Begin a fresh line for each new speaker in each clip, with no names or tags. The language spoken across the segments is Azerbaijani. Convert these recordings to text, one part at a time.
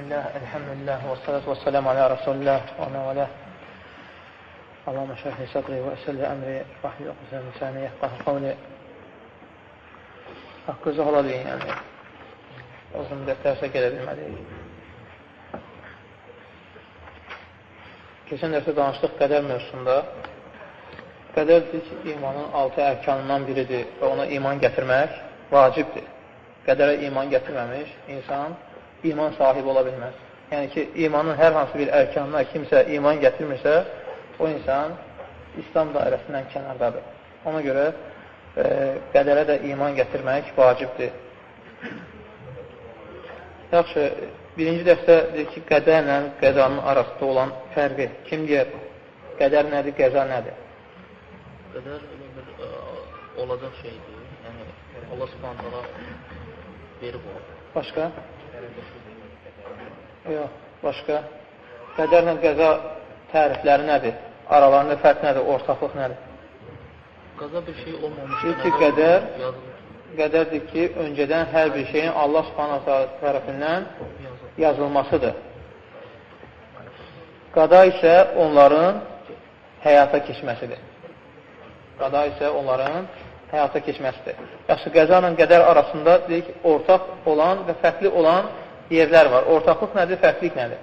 Bismillah, elhamdülillah, və salatu və salamu alə Rasulullah və məvələ. Allahümə şəhli sədri və əsəlli əmri, vəhlil əqzəl misani, yəhqəhə qavli. Haqqı zəhələ deyin, yəni. Uzun müddət dərsə gələ bilməliyik. Keçən dərsdə danışdıq qədər mövzusunda. Qədər ki, imanın altı ərkanından biridir və ona iman gətirmək vacibdir. Qədərə iman gətirməmiş insan iman sahibi ola bilməz. Yəni ki, imanın hər hansı bir ərkanına kimsə iman gətirmirsə, o insan İslam dairəsindən kənardadır. Ona görə e, qədərə də iman gətirmək vacibdir. Yaxşı, birinci dəstə deyir ki, qədərlə qəzanın arasında olan fərqi kim deyər? Qədər nədir, qəza nədir?
Qədər elə bir ə, e, olacaq şeydir. Yəni Allah Subhanahu verib o.
Başqa? Yox, başqa. Qədərlə qəza tərifləri nədir? Aralarında fərq nədir? Ortaqlıq nədir?
Qaza bir şey olmamış.
Deyir ki, qədər qədərdir ki, öncədən hər bir şeyin Allah subhanahu tərəfindən yazılmasıdır. Qada isə onların həyata keçməsidir. Qada isə onların həyata keçməsidir. Yaxşı, qəza ilə qədər arasında deyik, ortaq olan və fərqli olan yerlər var. Ortaqlıq nədir, fərqlik nədir?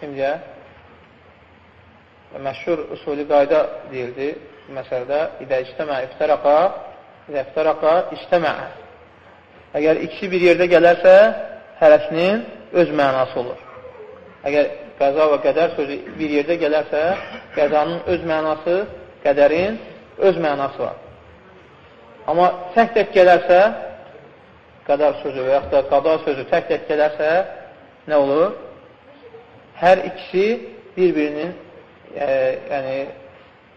Kimcə? Məşhur usulü qayda deyildi məsələdə. İdə iştəmə iftəraqa, idə iftəraqa iştəmə. Əgər ikisi bir yerdə gələrsə, hərəsinin öz mənası olur. Əgər qəza və qədər sözü bir yerdə gələrsə, qəzanın öz mənası, qədərin öz mənası var. Amma tək-tək gələrsə, qədər sözü və yaxud da qada sözü tək-tək gələrsə, nə olur? Hər ikisi bir-birinin e, yəni,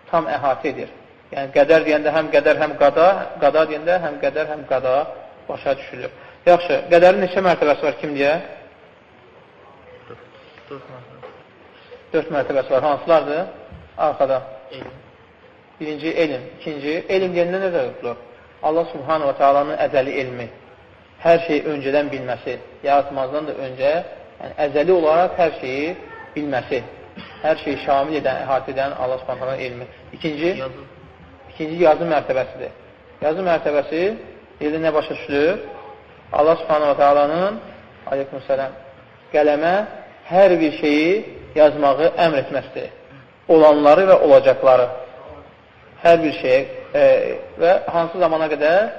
tam əhatə edir. Yəni, qədər deyəndə həm qədər, həm qada, qada deyəndə həm qədər, həm qada başa düşülür. Yaxşı, qədərin neçə mərtəbəsi var, kim deyə? Dörd mərtəbəsi var. Hansılardır? Arxada.
Elm.
Birinci, elm. İkinci, elm deyəndə nə də tutulur? Allah subhanahu wa ta'alanın əzəli elmi hər şeyi öncədən bilməsi, yaratmazdan da öncə yəni, əzəli olaraq hər şeyi bilməsi, hər şeyi şamil edən, əhatə edən Allah subhanətələ elmi. İkinci, yazı. ikinci yazı mərtəbəsidir. Yazı mərtəbəsi yerdə nə başa düşülür? Allah subhanətələnin aleyhissaləm qələmə hər bir şeyi yazmağı əmr etməsidir. Olanları və olacaqları hər bir şeyə e, və hansı zamana qədər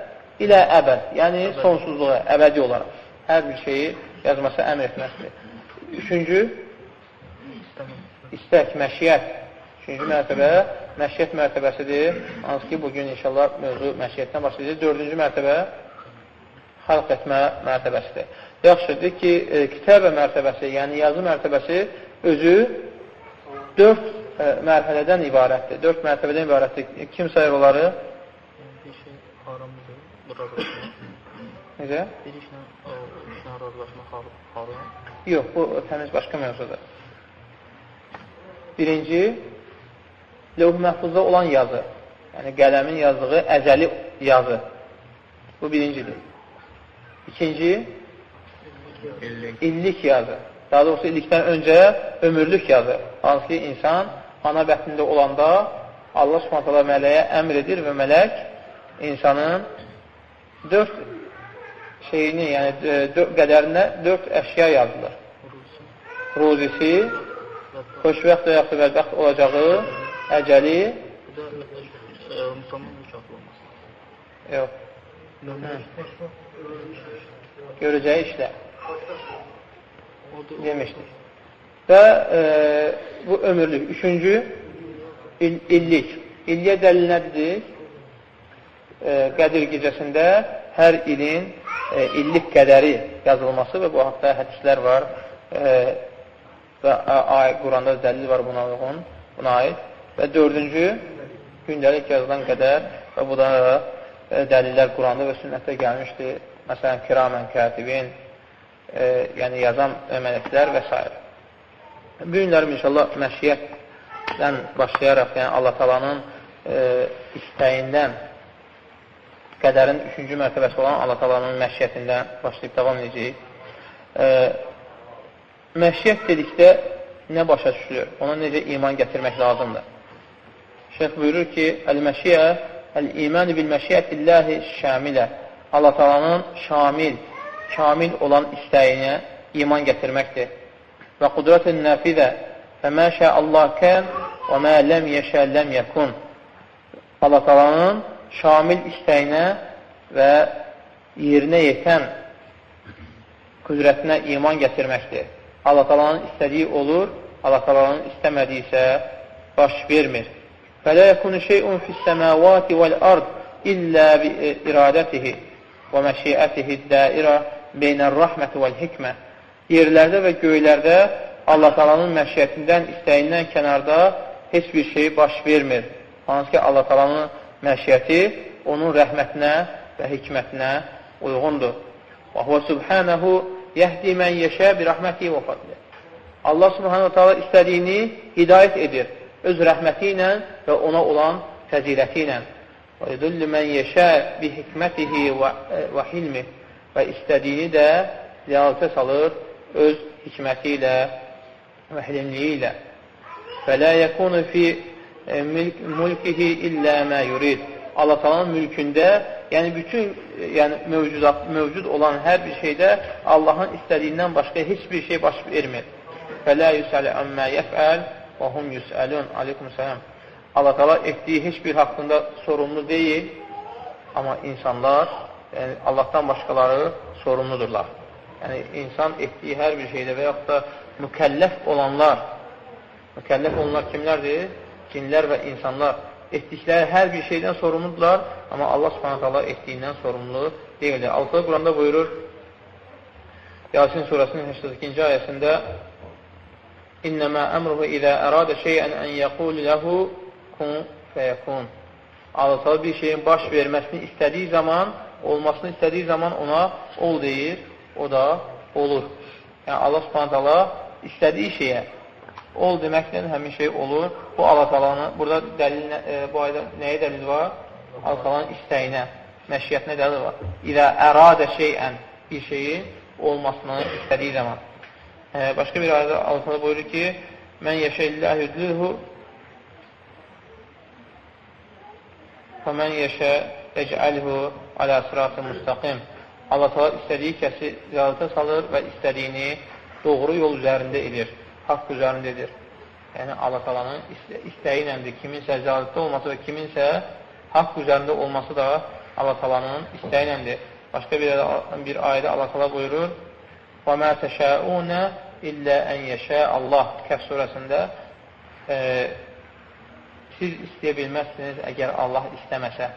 ilə əbəd, yəni sonsuzluğa, əbədi olaraq hər bir şeyi yazması əmr etməsidir. Üçüncü, istək, məşiyyət. Üçüncü mərtəbə məşiyyət mərtəbəsidir. Hansı ki, bugün inşallah mövzu məşiyyətdən başlayacaq. Dördüncü mərtəbə xalq etmə mərtəbəsidir. Yaxşıdır ki, e, kitəbə mərtəbəsi, yəni yazı mərtəbəsi özü dörd mərhələdən ibarətdir. Dörd mərtəbədən ibarətdir. Kim sayır onları?
Bir şey haramdır razılaşmaq?
Necə?
Bir işlə, o işlə razılaşmaq haram?
Yox, bu təmiz başqa mövzudur. Birinci, levh məhfuzda olan yazı. Yəni, qələmin yazdığı əzəli yazı. Bu birincidir. İkinci, illik, illik yazı. Daha doğrusu illikdən öncə ömürlük yazı. Hansı ki, insan ana bətnində olanda Allah subhanətələ mələyə əmr edir və mələk insanın dörd şeyini, yəni e, dörd qədərinə dörd əşya yazılır. Ruzisi, xoşbəxt və yaxud bədbəxt olacağı, əcəli. Yox. Görəcəyi işlər. Demişdik. Və e, bu ömürlük. Üçüncü, il, illik. İlliyə dəlil nədir? e, Qədir gecəsində hər ilin e, illik qədəri yazılması və bu haqda hədislər var e, və ay Quranda dəlil var buna uyğun, buna aid. Və dördüncü, gündəlik yazılan qədər və bu da e, dəlillər Quranda və sünnətdə gəlmişdir. Məsələn, kiramən kətibin, e, yəni yazan mələklər və s. Bu günlərim inşallah məşiyyətdən başlayaraq, yəni Allah talanın e, istəyindən qədərin üçüncü mərtəbəsi olan Allah talanın məşiyyətində başlayıb davam edəcəyik. E, məşiyyət dedikdə nə başa düşülür? Ona necə iman gətirmək lazımdır? Şeyh buyurur ki, Əl-məşiyyə, əl-iman bil-məşiyyətilləhi şəmilə Allah talanın şamil, kamil olan istəyinə iman gətirməkdir. Və qudratın nəfidə və mə şə Allah kən və mə ləm yeşə ləm yəkun. Allah talanın şamil istəyinə və yerinə yetən qüdrətinə iman gətirməkdir. Allah talanın istədiyi olur, Allah talanın istəmədiyi isə baş vermir. Fələ yəkunu şeyun fis-səmavati vəl-ard illə bi iradətihi və məşiətihi dairə beynər-rəhməti vəl-hikmə. Yerlərdə və göylərdə Allah talanın məşiyyətindən, istəyindən kənarda heç bir şey baş vermir. Hansı ki, Allah talanın məşiyyəti onun rəhmətinə və hikmətinə uyğundur. Və huvə subhanəhu yəhdi mən yeşə bir rəhməti və fadli. Allah subhanahu taala istədiyini hidayət edir öz rəhməti ilə və ona olan fəziləti ilə. Və yudullu mən yeşə bi hikmətihi və hilmi və istədiyini də ziyaretə salır öz hikməti ilə və hilimliyi ilə. Fələ yəkunu fi e, mülkihi illə mə yurid. Allah Taala'nın mülkündə, yəni bütün yəni mövcudat mövcud olan hər bir şeydə Allahın istədiyindən başqa heç bir şey baş vermir. Fələ yusələ əmmə yəfəl və hum yusəlun. Aleyhissalam. Allah Taala etdiyi heç bir haqqında sorumlu deyil, amma insanlar, yəni Allahdan başqaları sorumludurlar. Yəni insan etdiyi hər bir şeydə və yaxud da mükəlləf olanlar, mükəlləf olanlar kimlərdir? Cinlər və insanlar etdikləri hər bir şeydən sorumludular, amma Allah subhanət Allah etdiyindən sorumlu deyildir. Altıda Quranda buyurur, Yasin surasının 82-ci ayəsində İnnəmə əmruhu idə əradə şeyən ən yəqul ləhu kun fəyəkun. Allah bir şeyin baş verməsini istədiyi zaman, olmasını istədiyi zaman ona ol deyir, o da olur. Yəni Allah subhanət Allah istədiyi şeyə ol deməklə həmin şey olur. Bu Allah talanın, burada dəlil, e, bu ayda nəyə dəlil var? Allah talanın istəyinə, məşiyyətinə dəlil var. İlə əradə şeyən bir şeyin olmasını istədiyi zaman. E, başqa bir ayda Allah tala buyurur ki, Mən yeşəilləh yüdlühü Fəmən yeşə ecəlhu alə sıratı müstəqim. Allah təala istədiyi kəsi iradətə salır və istədiyini doğru yol üzərində edir, haqq üzərində edir. Yəni Allah təalanın istəyi iləndir. Kiminsə iradətdə olması və kiminsə haqq üzərində olması da Allah təalanın istəyi iləndir. Başqa bir, bir ayədə Allah təala buyurur: "Və mə təşəunə illə en yəşə Allah" Kəf surəsində e, siz istəyə bilməzsiniz əgər Allah istəməsə.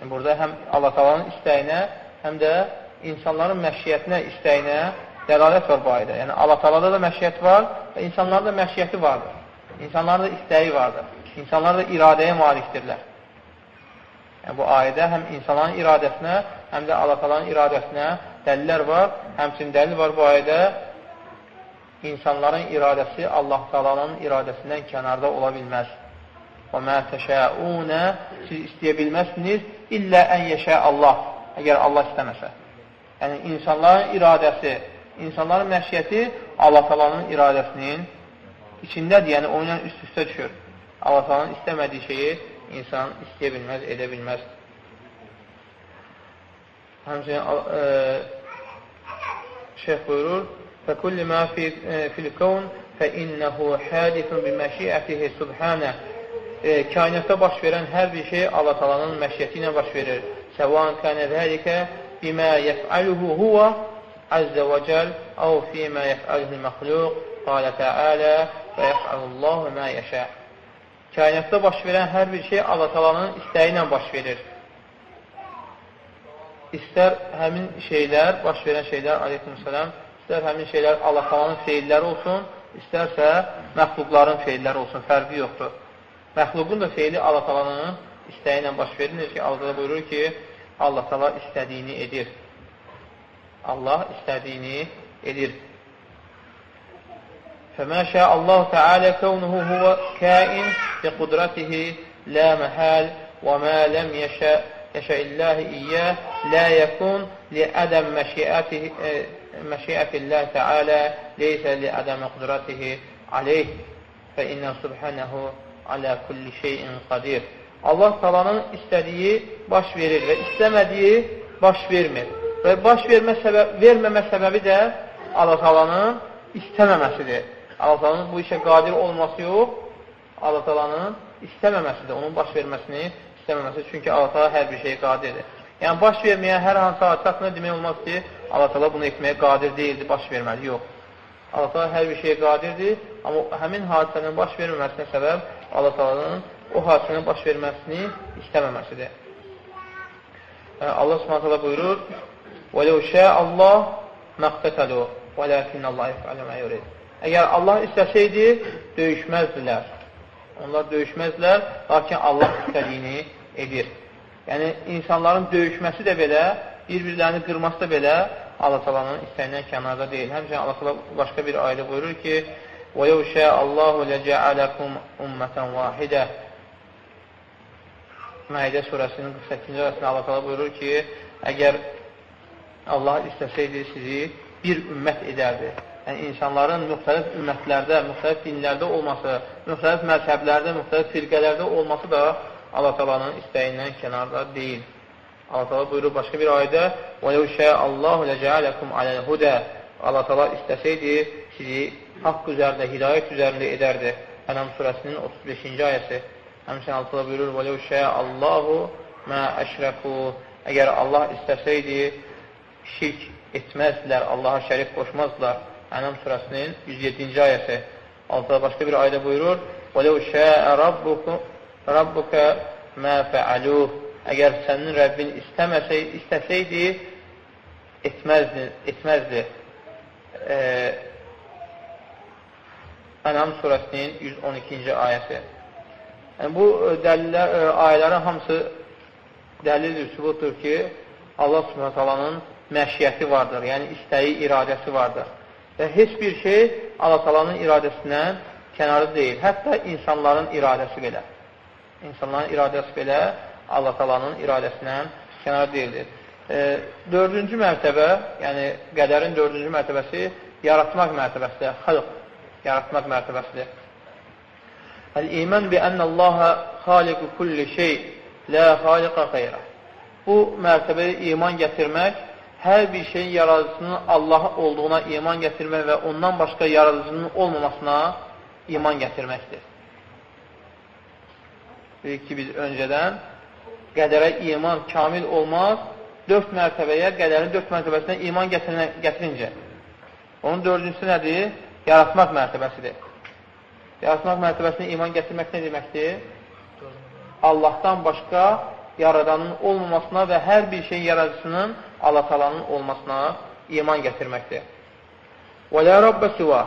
Yəni, burada həm Allah talanın istəyinə, həm də insanların məşiyyətinə, istəyinə dəlalət var bu ayda. Yəni, Allah talada da məşiyyət var və insanlarda da məşiyyəti vardır. İnsanlarda da istəyi vardır. İnsanlar da iradəyə malikdirlər. Yəni, bu ayədə həm insanların iradəsinə, həm də Allah talanın iradəsinə dəlillər var. Həmçin dəlil var bu ayədə insanların iradəsi Allah talanın iradəsindən kənarda ola bilməz. Və mə təşəunə siz istəyə bilməzsiniz illə ən yeşə Allah, əgər Allah istəməsə. Yəni, insanların iradəsi insanların məşiyyəti Allah talanın iradəsinin içindədir, yəni o ilə üst-üstə düşür. Allah talanın istəmədiyi şeyi insan istəyə bilməz, edə bilməz. Həmçinin e, şeyh buyurur, فَكُلِّ مَا فِي الْكَوْنِ فَإِنَّهُ حَادِثٌ بِمَشِيئَتِهِ سُبْحَانَهِ e, kainatda baş verən hər bir şey Allah talanın məşiyyəti ilə baş verir. Səvan kənə zəlikə bimə yəf'aluhu huvə Azze və cəl əv fīmə yəf'əlhül məxluq qalə təalə və yəf'əlullahu mə yəşə Kainatda baş verən hər bir şey Allah talanın istəyi ilə baş verir. İstər həmin şeylər, baş verən şeylər, aleyhissalam, istər həmin şeylər Allah talanın feilləri olsun, istərsə məxluqların feilləri olsun, fərqi yoxdur. Məxluqun da feili Allah talanın istəyi ilə baş verilir ki, Allah buyurur ki, Allah tala istədiyini edir. Allah istədiyini edir. فما شاء الله تعالى كونه هو كائن بقدرته لا محال وما لم يشاء يشاء الله إياه لا يكون لعدم مشيئته məşiyyətilləh təalə leysə li ədəmə qudratihi aleyh fə innə subhənəhu alə kulli şeyin qadir. Allah talanın istədiyi baş verir və istəmədiyi baş vermir. Və baş vermə səbəb, verməmə səbəbi də Allah talanın istəməməsidir. Allah talanın bu işə qadir olması yox, Allah talanın istəməməsidir. Onun baş verməsini istəməməsi. Çünki Allah tala hər bir şeyə qadirdir. Yəni, baş verməyə hər hansı hadisəsində demək olmaz ki, Allah tala bunu etməyə qadir deyildir, baş verməli. Yox. Allah tala hər bir şeyə qadirdir, amma həmin hadisənin baş verməməsinə səbəb Allah Taalanın o hakimə baş verməsini istəməməsidir. Allah Subhanahu taala buyurur: "Və ləu Allah məqtətəlu, vəlakin Allah yef'alu ma yurid." Əgər Allah istəsəydi, döyüşməzdilər. Onlar döyüşməzdilər, lakin Allah istədiyini edir. Yəni insanların döyüşməsi də belə, bir-birlərini qırması da belə Allah Taalanın istəyindən kənarda deyil. Həmçinin Allah Taala başqa bir ayədə buyurur ki: وَيَوْ شَاءَ اللّٰهُ لَجَعَلَكُمْ أُمَّةً وَاحِدَةً Məidə surəsinin 48-ci ayəsində Allah tala buyurur ki, əgər Allah istəsəydi sizi bir ümmət edərdi. Yəni, insanların müxtəlif ümmətlərdə, müxtəlif dinlərdə olması, müxtəlif məzhəblərdə, müxtəlif firqələrdə olması da Allah talanın istəyindən kənarda deyil. Allah tala buyurur başqa bir ayədə وَلَوْ شَاءَ اللّٰهُ لَجَعَلَكُمْ عَلَى الْهُدَى Allah tala istəsəydi sizi haqq üzərində, hidayət üzərində edərdi. Ənam surəsinin 35-ci ayəsi. Həmçinin Allah buyurur وَلَوْ شَاءَ اللّٰهُ مَا أَشْرَكُوا Əgər Allah istəsəydi şirk etməzdilər, Allaha şərik qoşmazdılar. Ənam surəsinin 107-ci ayəsi. Allah başqa bir ayədə buyurur وَلَوْ شَاءَ رَبُّكَ مَا فَعَلُوهُ Əgər sənin Rəbbin istəməsəy, istəsəydi, etməzdi. etməzdi. E, Ənam surəsinin 112-ci ayəsi. Yəni, bu dəlillər, e, ayələrin hamısı dəlildir, sübutdur ki, Allah subhanət məşiyyəti vardır, yəni istəyi, iradəsi vardır. Və heç bir şey Allah talanın iradəsindən kənarı deyil. Hətta insanların iradəsi belə. İnsanların iradəsi belə Allah talanın iradəsindən kənar deyildir. E, dördüncü mərtəbə, yəni qədərin dördüncü mərtəbəsi yaratmaq mərtəbəsidir, xalq yaratmaq mərtəbəsidir. Əl-iman bi ənəllaha xaliqu kulli şey, la xaliqa xeyrə. Bu mərtəbəyə iman gətirmək, hər bir şeyin yaradıcısının Allah olduğuna iman gətirmək və ondan başqa yaradıcının olmamasına iman gətirməkdir. Deyik ki, biz öncədən qədərə iman kamil olmaz, dörd mərtəbəyə, qədərin dörd mərtəbəsinə iman gətirincə. Onun dördüncüsü nədir? Yaratmaq mərtəbəsidir. Yaratmaq mərtəbəsinə iman gətirmək nə deməkdir? Allahdan başqa yaradanın olmamasına və hər bir şey yaradıcısının Allah talanın olmasına iman gətirməkdir. Və lə Rabbə sivə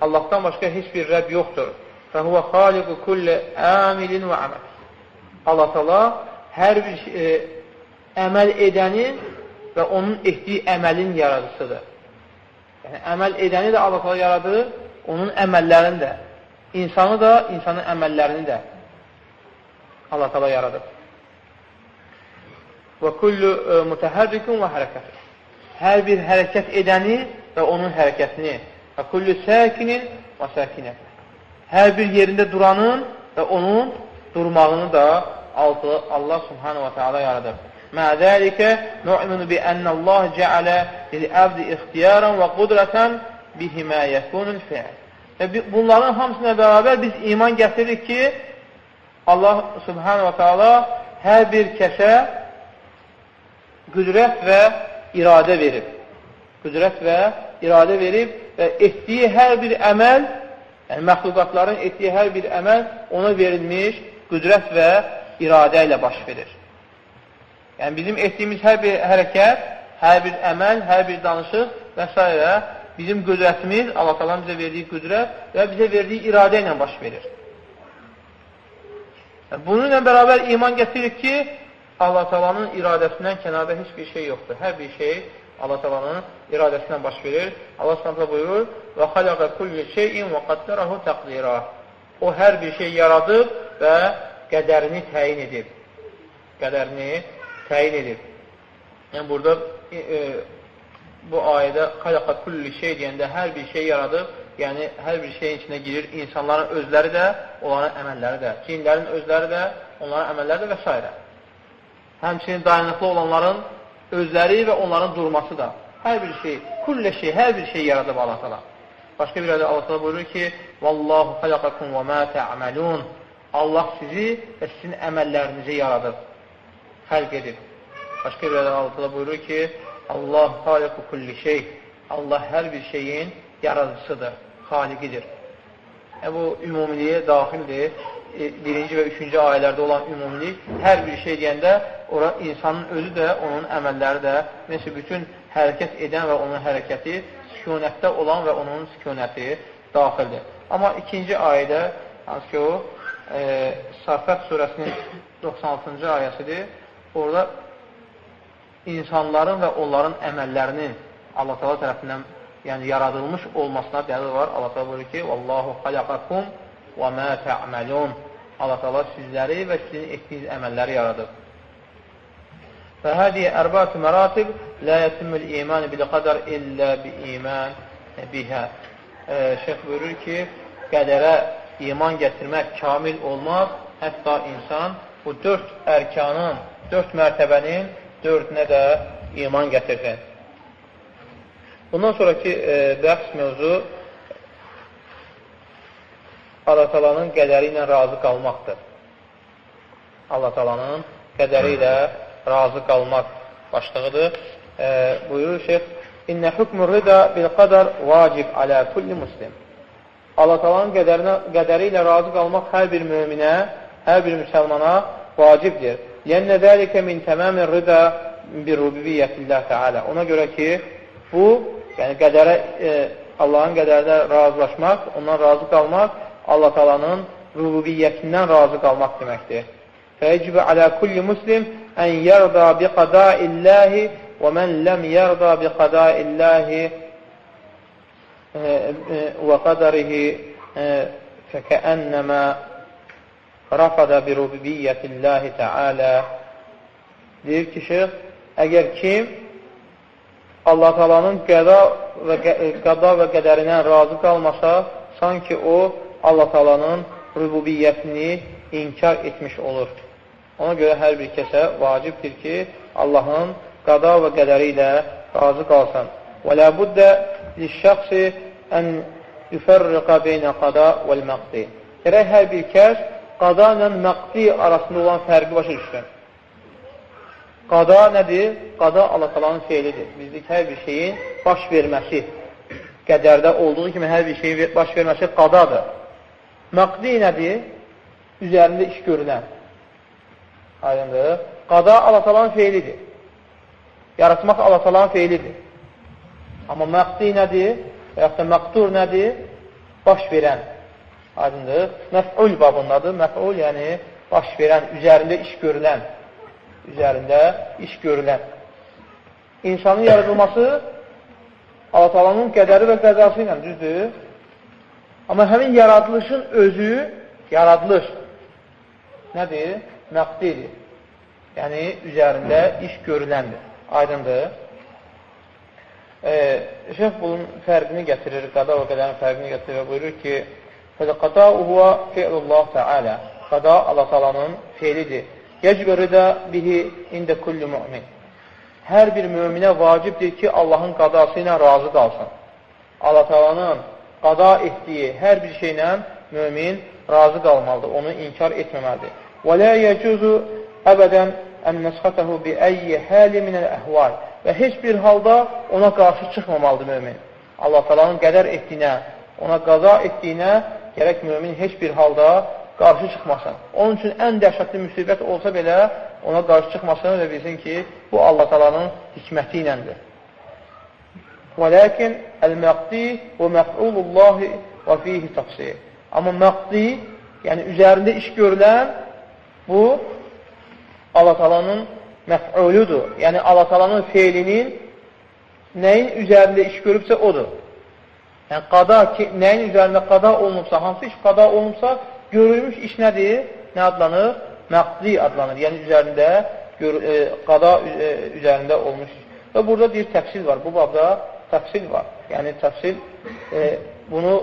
Allahdan başqa heç bir Rəbb yoxdur. Fəhuvə xaliqu kulli əmilin və əməl. Allah tala hər bir e, əməl edənin və onun etdiyi əməlin yaradıcısıdır. Yəni, əməl edəni də Allah tala yaradır, onun əməllərini də, insanı da, insanın əməllərini də Allah tala yaradır. Və kullu e, mütəhərrikun və hərəkət. Hər bir hərəkət edəni və onun hərəkətini və kullu səkinin və səkinət. Hər bir yerində duranın və onun durmağını da Allah subhanahu və teala yaradır. Mə zəlikə nu'minu bi ənəlləh cəalə lil-əbdi ixtiyarən və qudrətən bihimə yəkunul fi'l. Və bunların hamısına bərabər biz iman gətiririk ki, Allah subhanahu və teala hər bir kəsə qüdrət və iradə verib. Qüdrət və iradə verib və etdiyi hər bir əməl, yəni məxluqatların etdiyi hər bir əməl ona verilmiş qüdrət və iradə ilə baş verir. Yəni bizim etdiyimiz hər bir hərəkət, hər bir əməl, hər bir danışıq və s. bizim qüdrətimiz, Allah talan bizə verdiyi qüdrət və bizə verdiyi iradə ilə baş verir. Bununla bərabər iman gətiririk ki, Allah talanın iradəsindən kənarda heç bir şey yoxdur. Hər bir şey Allah talanın iradəsindən baş verir. Allah s.ə. buyurur, Və xaləqə kulli şeyin və qaddərahu təqdirə. O hər bir şey yaradıb və qədərini təyin edib. Qədərini təyin edib. Yəni, burada e, e, bu ayədə xələqə kulli şey deyəndə hər bir şey yaradıb, yəni hər bir şeyin içində girir insanların özləri də, onların əməlləri də, cinlərin özləri də, onların əməlləri də və s. Həmçinin dayanıqlı olanların özləri və onların durması da. Hər bir şey, kullə şey, hər bir şey yaradıb Allah təala. Başqa bir ayədə Allah təala buyurur ki: "Vallahu xalaqakum və ma ta'malun." Allah sizi və sizin əməllərinizi yaradıb, xəlq edib. Başqa bir ayədə Allah buyurur ki: "Allah xaliqu kulli şey." Allah hər bir şeyin yaradıcısıdır, xaliqidir. E, bu ümumiliyə daxildir. E, birinci və üçüncü ayələrdə olan ümumilik, hər bir şey deyəndə ora insanın özü də, onun əməlləri də, necə bütün hərəkət edən və onun hərəkəti, sükunətdə olan və onun sükunəti daxildir. Amma ikinci ayədə, hansı ki o, e, Safət surəsinin 96-cı ayəsidir, orada insanların və onların əməllərinin Allah Teala tərəfindən yəni yaradılmış olmasına dəlil var. Allah Teala buyurur ki: "Vallahu xalaqakum və ma ta'malun." Allah Teala sizləri və sizin etdiyiniz əməlləri yaradır. Və hadiyə ərbatu məratib la yetimul iman bil qadar illa bi iman biha. E, Şeyx buyurur ki, qədərə iman gətirmək kamil olmaz, hətta insan bu dörd ərkanın dörd mərtəbənin dördünə də iman gətirsin. Bundan sonraki e, bəhs mövzu Allah talanın qədəri ilə razı qalmaqdır. Allah talanın qədəri ilə razı qalmaq başlığıdır. E, buyurur şeyh, İnnə hükmü rıda bil qadar vacib alə kulli muslim. Allah talanın qədərinə, qədəri ilə razı qalmaq hər bir möminə, hər bir müsəlmana vacibdir. Yənnə dəlikə min təməmin rıda bir rubiyyətillah təalə. Ona görə ki, bu, yəni qədərə, e, Allahın qədərdə razılaşmaq, ondan razı qalmaq, Allah talanın rububiyyətindən razı qalmaq deməkdir. Fəyəcibə alə kulli muslim ən yərda bi qadaillahi və mən ləm yərda bi qadaillahi və qədərihi fəkəənnəmə rafada bi rububiyyətillahi təalə deyir ki, şeyh, əgər kim Allah talanın qəda və, qəda və qədərindən razı qalmasa, sanki o Allah talanın rübubiyyətini inkar etmiş olur. Ona görə hər bir kəsə vacibdir ki, Allahın qada və qədəri ilə razı qalsın. Və lə buddə lişşəxsi ən yüfərriqa beynə qada vəl-məqdi. Gərək hər bir kəs qada ilə məqdi arasında olan fərqi başa düşsün. Qada nədir? Qada Allah talanın feilidir. Bizlik hər bir şeyin baş verməsi. Qədərdə olduğu kimi hər bir şeyin baş verməsi qadadır. Məqdi nədir? Üzərində iş görülən. Aydındır. Qada Allah talanın feilidir. Yaratmaq Allah talanın feilidir. Amma məqdi nədir? Və yaxud da məqdur nədir? Baş verən. Aydındır. Məf'ul babındadır. Məf'ul yəni baş verən, üzərində iş görülən üzərində iş görülən. İnsanın yaradılması Allah-Talanın qədəri və qəzası ilə düzdür. Amma həmin yaradılışın özü, yaradılış nədir? Məqdidir. Yəni, üzərində iş görüləndir. Aydındır. E, Şeyh bunun fərqini gətirir, qada və qədərin fərqini gətirir və buyurur ki, Fədə-qada uhuva fi'lullah Teala. Qada Allah-Talanın feilidir. Yəcbə rıda bihi ində kulli mümin. Hər bir möminə vacibdir ki, Allahın qadası ilə razı qalsın. Allah talanın qada etdiyi hər bir şeylə mömin razı qalmalıdır, onu inkar etməməlidir. Və lə yəcuzu əbədən ən nəsxətəhu bi əyyi həli minəl əhval və heç bir halda ona qarşı çıxmamalıdır mömin. Allah talanın qədər etdiyinə, ona qaza etdiyinə gərək mömin heç bir halda qarşı çıxmasın. Onun üçün ən dəhşətli müsibət olsa belə ona qarşı çıxmasın və bilsin ki, bu Allah talanın hikməti iləndir. Və ləkin əl-məqdi və məf'ulullahi və fihi təqsir. Amma məqdi, yəni üzərində iş görülən bu Allah talanın məf'uludur. Yəni Allah talanın feilinin nəyin üzərində iş görübsə odur. Yəni qada ki, nəyin üzərində qada olunubsa, hansı iş qada olunubsa, görülmüş iş nədir? Nə adlanır? Məqdi adlanır. Yəni üzərində gör, e, qada e, üzərində olmuş Və burada bir təfsil var. Bu babda təfsil var. Yəni təfsil e, bunu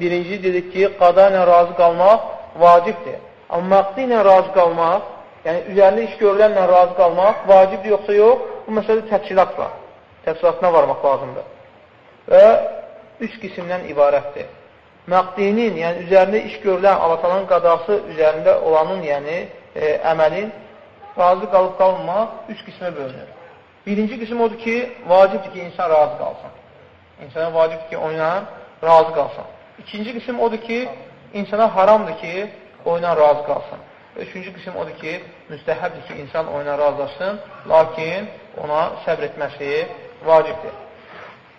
birinci dedik ki, qada ilə razı qalmaq vacibdir. Amma məqdi ilə razı qalmaq, yəni üzərində iş görülənlə razı qalmaq vacibdir yoxsa yox, bu məsələdə təfsilat var. Təfsilatına varmaq lazımdır. Və üç qismdən ibarətdir. Məqdinin, yəni üzərində iş görülən Allah-Talanın qadası üzərində olanın, yəni e, əməlin razı qalıb qalmamaq üç qismə bölünür. Birinci qism odur ki, vacibdir ki, insan razı qalsın. İnsana vacibdir ki, oyuna razı qalsın. İkinci qism odur ki, insana haramdır ki, oyuna razı qalsın. Üçüncü qism odur ki, müstəhəbdir ki, insan oyuna razılaşsın, lakin ona səbr etməsi vacibdir.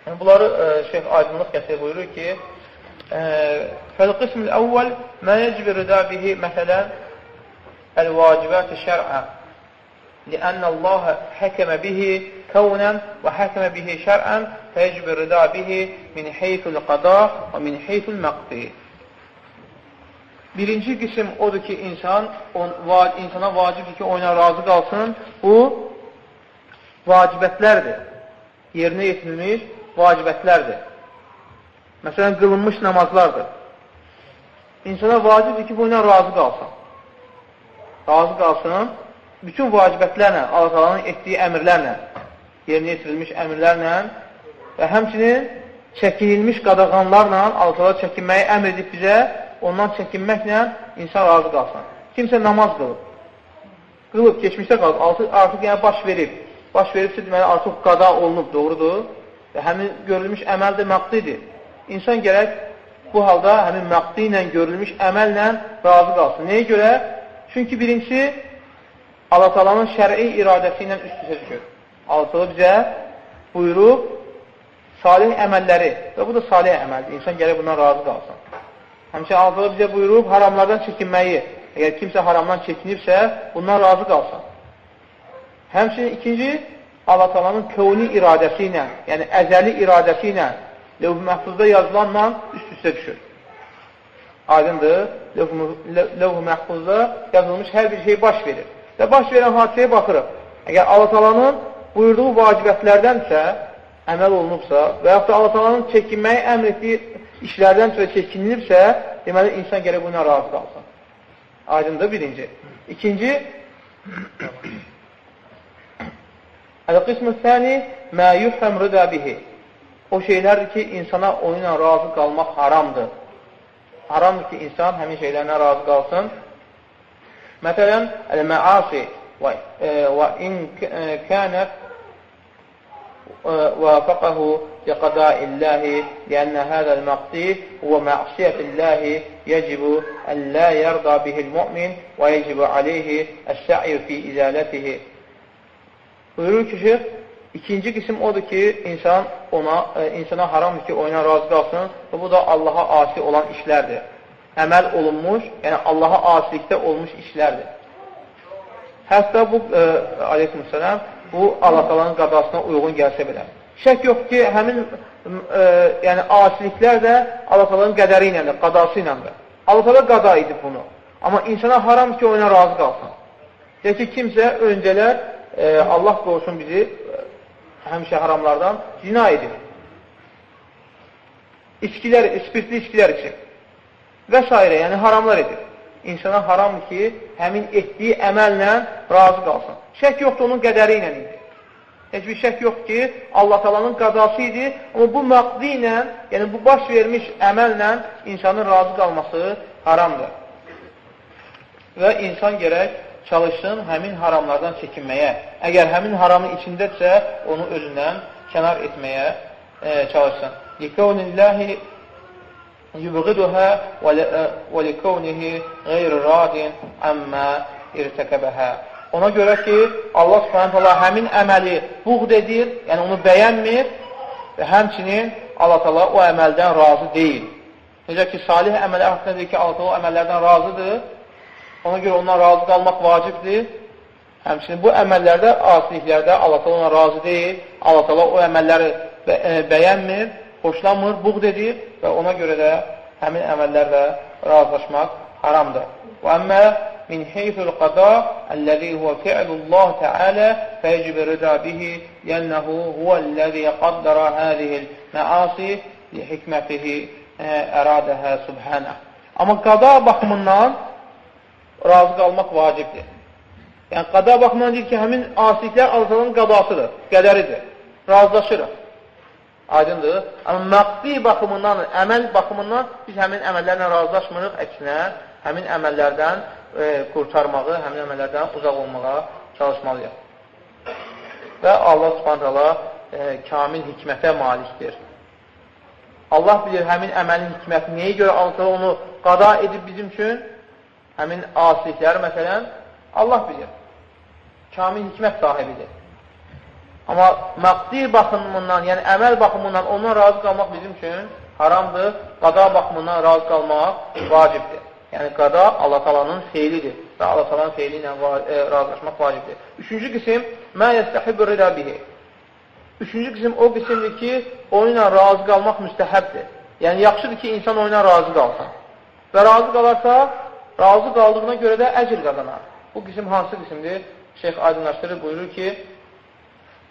Yəni, bunları e, şeyh aydınlıq gətirib buyurur ki, فالقسم الأول ما يجب الرضا به مثلا الواجبات شرعا لأن الله حكم به كونا وحكم به شرعا فيجب الرضا به من حيث القضاء ومن حيث المقضي Birinci qism odur ki, insan on, va, insana vacibdir ki, oyuna razı qalsın. Bu, vacibətlərdir. Yerinə yetirilmiş vacibətlərdir. Məsələn, qılınmış namazlardır. İnsana vacibdir ki, bu oyuna razı qalsın. Razı qalsın, bütün vacibətlərlə, Allah-Talanın etdiyi əmirlərlə, yerinə yetirilmiş əmirlərlə və həmçinin çəkinilmiş qadağanlarla Allah-Tala çəkinməyi əmr edib bizə ondan çəkinməklə insan razı qalsın. Kimsə namaz qılıb, qılıb, keçmişdə qalıb, artıq, artıq yəni baş verib, baş veribsə, deməli, artıq qada olunub, doğrudur və həmin görülmüş əməl də məqdidir. İnsan gərək bu halda həmin məqdi ilə görülmüş əməllə razı qalsın. Nəyə görə? Çünki birincisi, Allah talanın şəri iradəsi ilə üst-üstə düşür. Allah bizə buyurub, salih əməlləri və bu da salih əməldir. İnsan gərək bundan razı qalsın. Həmçə Allah bizə buyurub haramlardan çəkinməyi. Əgər kimsə haramdan çəkinibsə, bundan razı qalsın. Həmçinin ikinci, Allah talanın kövni iradəsi ilə, yəni əzəli iradəsi ilə, levh-i məhfuzda yazılanla üst-üstə düşür. Aydındır, levh-i məhfuzda yazılmış hər bir şey baş verir. Və baş verən hadisəyə baxırıq. Əgər Allah talanın buyurduğu vacibətlərdənsə, əməl olunubsa və yaxud da Allah talanın çəkinməyi əmr etdiyi işlərdən sonra çəkinilirsə, deməli, insan gərək buna razı qalsın. Aydındır birinci. İkinci, Əl-qismü səni mə yuhrəm rıda bihi. O şeylərdir ki, insana onunla razı qalmaq haramdır. Haramdır ki, insan həmin şeylərlə razı qalsın. Məsələn, əl-məasi və in kənət وافقه لقضاء الله لأن هذا المقصي هو معصية الله يجب أن لا يرضى به المؤمن ويجب عليه السعي في إزالته Buyurur ki, şeyh, ikinci qism odur ki, insan ona, e, insana haramdır ki, oyuna razı qalsın və bu da Allaha asi olan işlərdir. Əməl olunmuş, yəni Allaha asilikdə olmuş işlərdir. Hətta bu, e, aleyhisselam, bu Allah-Talanın qadasına uyğun gəlsə belə. Şək yox ki, həmin e, yəni asiliklər də Allah-Talanın qədəri iləndir, qadası iləndir. Allah-Tala qada edib bunu. Amma insana haram ki, oyuna razı qalsın. Deyək ki, kimsə öncələr e, Allah qorusun bizi həmişə haramlardan zina edir. İçkilər, spirtli içkilər için və s. yəni haramlar edir. İnsana haramdır ki, həmin etdiyi əməllə razı qalsın. Şək yoxdur, onun qədəri ilə idi. Heç bir şək yox ki, Allah talanın qadası idi, amma bu məqdi ilə, yəni bu baş vermiş əməllə insanın razı qalması haramdır. Və insan gərək çalışsın həmin haramlardan çəkinməyə. Əgər həmin haramın içindədirsə, onu özündən kənar etməyə e, çalışsın. Likəvnillahi yubğiduhə və likəvnihi qeyri radin əmmə irtəkəbəhə. Ona görə ki, Allah subhanət Allah həmin əməli buğd edir, yəni onu bəyənmir və həmçinin Allah Allah o əməldən razı deyil. Necə ki, salih əmələ haqqında deyir ki, Allah o əməllərdən razıdır Ona görə ondan razı qalmaq vacibdir. Həmçinin bu əməllərdə, asiliklərdə Allah ona razı deyil. Allah o əməlləri e, bəyənmir, xoşlanmır, buğd edir və ona görə də həmin əməllərlə razılaşmaq haramdır. Və əmmə min heyful qada əlləzi huvə fi'lullah təalə fəycib rıda bihi yənnəhu huvəl-ləzi qaddara hədihil məasi li hikmətihi əradəhə subhənə. Amma qada baxımından razı qalmaq vacibdir. Yəni, qada baxımından deyir ki, həmin asiliklər Allahın qadasıdır, qədəridir. Razılaşırıq. Aydındır. Amma məqdi baxımından, əməl baxımından biz həmin əməllərlə razılaşmırıq. Əksinə, həmin əməllərdən e, qurtarmağı, həmin əməllərdən uzaq olmağa çalışmalıyıq. Və Allah subhanətələ e, kamil hikmətə malikdir. Allah bilir həmin əməlin hikməti nəyə görə Allah onu qada edib bizim üçün, həmin asilikləri məsələn, Allah bilir. Kamil hikmət sahibidir. Amma məqdi baxımından, yəni əməl baxımından ondan razı qalmaq bizim üçün haramdır. Qada baxımından razı qalmaq vacibdir. Yəni, qada Allah talanın feylidir və Allah talanın feyli ilə e, razılaşmaq vacibdir. Üçüncü qism, mə yəstəhib rıda bihi. Üçüncü qism o qismdir ki, onunla razı qalmaq müstəhəbdir. Yəni, yaxşıdır ki, insan onunla razı qalsın. Və razı qalarsa, razı qaldığına görə də əcr qazanar. Bu qism hansı qismdir? Şeyx aydınlaşdırır, buyurur ki,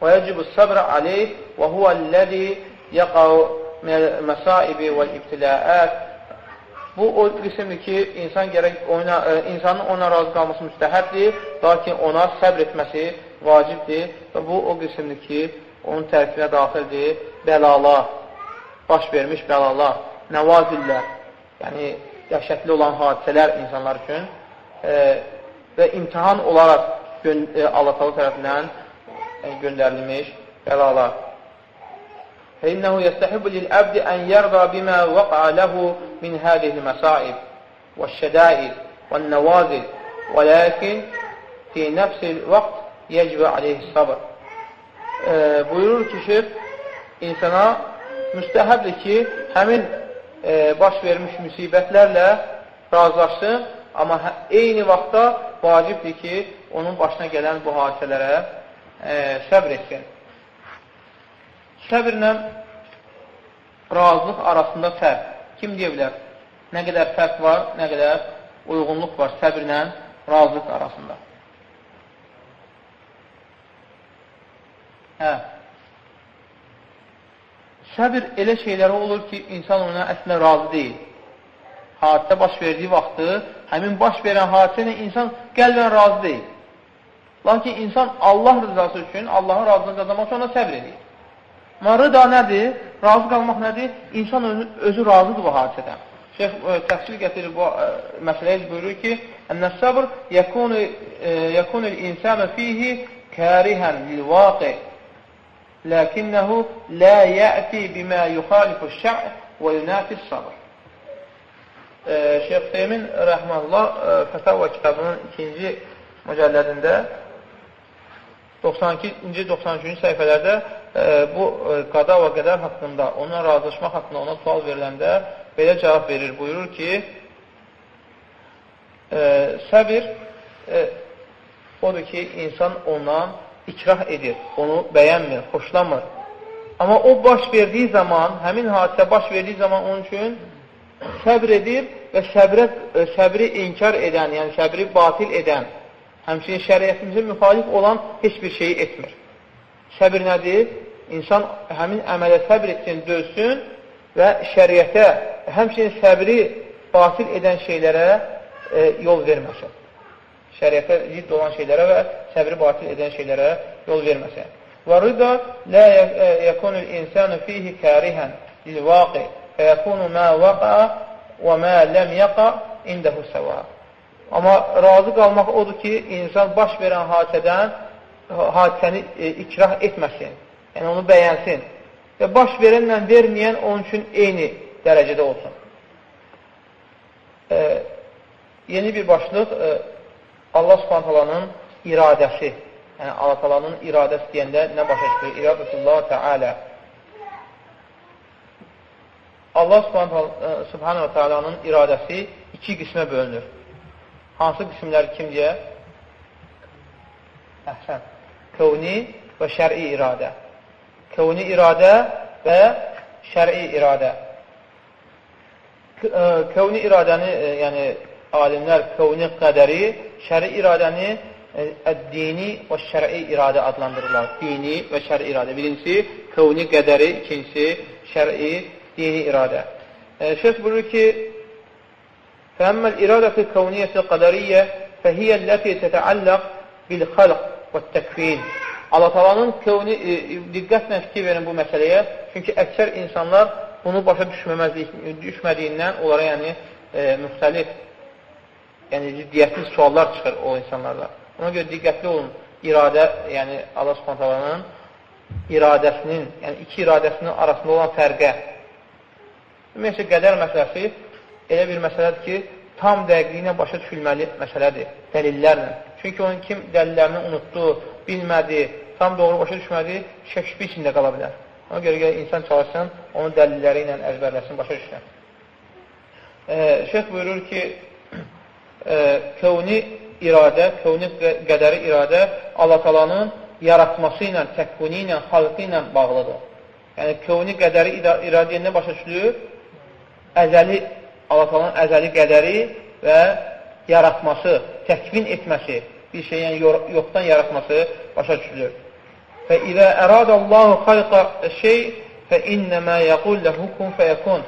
ويجب الصبر عليه وهو الذي يقع من المصائب والibtilaat Bu o qismdir ki, insan gərək ona, e, insanın ona razı qalması müstəhəbdir, lakin ona səbr etməsi vacibdir və bu o qismdir ki, onun tərəfinə daxildir bəlalar, baş vermiş bəlalar, nəvazillər, yəni dəhşətli olan hadisələr insanlar üçün e, və imtihan olaraq e, Allah tərəfindən göndərilmiş bəlalar. فإنه يستحب للأبد أن يرضى بما وقع له من هذه المصائب والشدائد والنوازل ولكن في نفس الوقت يجب عليه الصبر e, buyurur ki şeyh insana müstəhəbdir ki həmin e, baş vermiş müsibətlərlə razılaşsın amma hə, eyni vaxtda vacibdir ki onun başına gələn bu hadisələrə e, səbr etsin. Səbirlə razılıq arasında fərq. Kim deyə bilər? Nə qədər fərq var, nə qədər uyğunluq var səbirlə razılıq arasında. Hə. Səbir elə şeylərə olur ki, insan ona əslində razı deyil. Hadisə baş verdiyi vaxtı, həmin baş verən hadisə ilə insan qəlbən razı deyil. Lakin insan Allah rızası üçün, Allahın razılığını qazanmaq üçün ona səbr edir. Amma rıda nədir? Razı qalmaq nədir? İnsan özü, özü razıdır bu hadisədən. Şeyx e, təfsir gətirir bu ə, e, məsələyə buyurur ki, Ənə səbr yəkunul insana fihi kərihən lil-vaqi lakinnehu yəti bimə yuxalifu şə'r və yunafis sabr. E, Şeyx Seymin rəhməllah Fətavva kitabının ikinci mücəllədində 92-ci, 93-cü səhifələrdə e, bu e, qada və qədər haqqında, ona razılaşmaq haqqında ona sual veriləndə belə cavab verir. Buyurur ki, e, səbir e, odur ki, insan ondan ikrah edir, onu bəyənmir, xoşlamır. Amma o baş verdiyi zaman, həmin hadisə baş verdiyi zaman onun üçün səbr edir və səbrə, e, səbri inkar edən, yəni səbri batil edən, həmçinin şəriətimizə müxalif olan heç bir şeyi etmir. Səbir nədir? İnsan həmin əmələ səbr etsin, dözsün və şəriətə, həmçinin səbri batil edən şeylərə e, yol verməsin. Şəriətə zidd olan şeylərə və səbri batil edən şeylərə yol verməsin. Və rıda lə yəkunul insanu fihi kərihən lil-vaqi fəyəkunu mə vaqa və mə ləm yaqa indəhu səvaq. Amma razı qalmaq odur ki, insan baş verən hadisədən hadisəni e, ikrah etməsin. Yəni, onu bəyənsin. Və baş verənlə verməyən onun üçün eyni dərəcədə olsun. E, yeni bir başlıq e, Allah subhantalanın iradəsi. Yəni, Allah talanın iradəsi deyəndə nə başa çıxır? İradətullah Teala. Allah subhanə tealanın iradəsi iki qismə bölünür. Hansı qismlər kimcə? Əhsən. Kövni və şəri iradə. Kövni iradə və şəri iradə. Kövni iradəni, yəni alimlər kövni qədəri şəri iradəni e, dini və şəri iradə adlandırırlar. Dini və şəri iradə. Birincisi, kövni qədəri, ikincisi, şəri, dini iradə. E, Şeyh buyurur ki, فَأَمَّا الْإِرَادَةِ الْكَوْنِيَةِ الْقَدَرِيَّةِ فَهِيَ الَّتِي تَتَعَلَّقْ بِالْخَلْقِ وَالتَّكْفِينِ Allah talanın kövni, e, diqqətlə fikir verin bu məsələyə. Çünki əksər insanlar bunu başa düşmədiyindən onlara yəni e, müxtəlif yəni ciddiyyətli suallar çıxır o insanlarla. Ona görə diqqətli olun. İradə, yəni Allah Subhanahu iradəsinin, yəni iki iradəsinin arasında olan fərqə. Ümumiyyətlə qədər məsələsi elə bir məsələdir ki, tam dəqiqliyinə başa düşülməli məsələdir, dəlillərlə. Çünki onun kim dəlillərini unutdu, bilmədi, tam doğru başa düşmədi, şəkşbi içində qala bilər. Ona görə gələ insan çalışsın, onun dəlilləri ilə əzbərləsin, başa düşsün. E, şeyh buyurur ki, e, kövni iradə, kövni qədəri iradə Allah talanın yaratması ilə, təkkuni ilə, xalqı ilə bağlıdır. Yəni, kövni qədəri iradəyə nə başa düşülür? Əzəli, Allah talanın əzəli qədəri və yaratması, təkvin etməsi, bir şeyin yoxdan yaratması başa düşülür. Və ilə əradəllahu xalqa şey fə innəmə yəqul ləhu kun fəyəkun.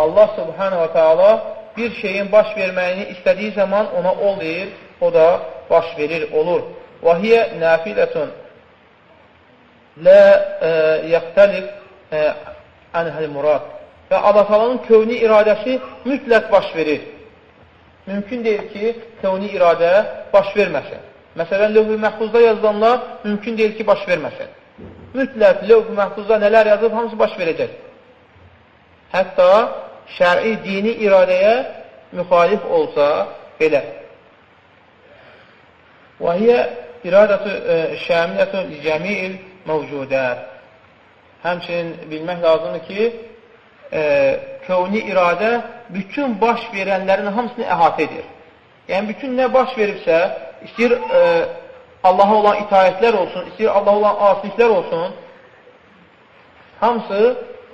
Allah subhanə və teala bir şeyin baş verməyini istədiyi zaman ona ol deyir, o da baş verir, olur. Və hiyə nafilətun lə e, yəxtəlif e, ənhəl murad. Və Allah-Talanın kövni iradəsi mütləq baş verir. Mümkün deyil ki, kövni iradə baş verməsin. Məsələn, lövh-ü məhfuzda yazılanlar mümkün deyil ki, baş verməsin. Mütləq lövh-ü məhfuzda nələr yazıb, hamısı baş verəcək. Hətta şəri dini iradəyə müxalif olsa belə. Və hiyə iradətü e, şəmiyyətü cəmiil mövcudət. Həmçinin bilmək lazımdır ki, e, kövni iradə bütün baş verənlərin hamısını əhatə edir. Yəni, bütün nə baş veribsə, istəyir e, Allaha olan itayətlər olsun, istəyir Allaha olan asiliklər olsun, hamısı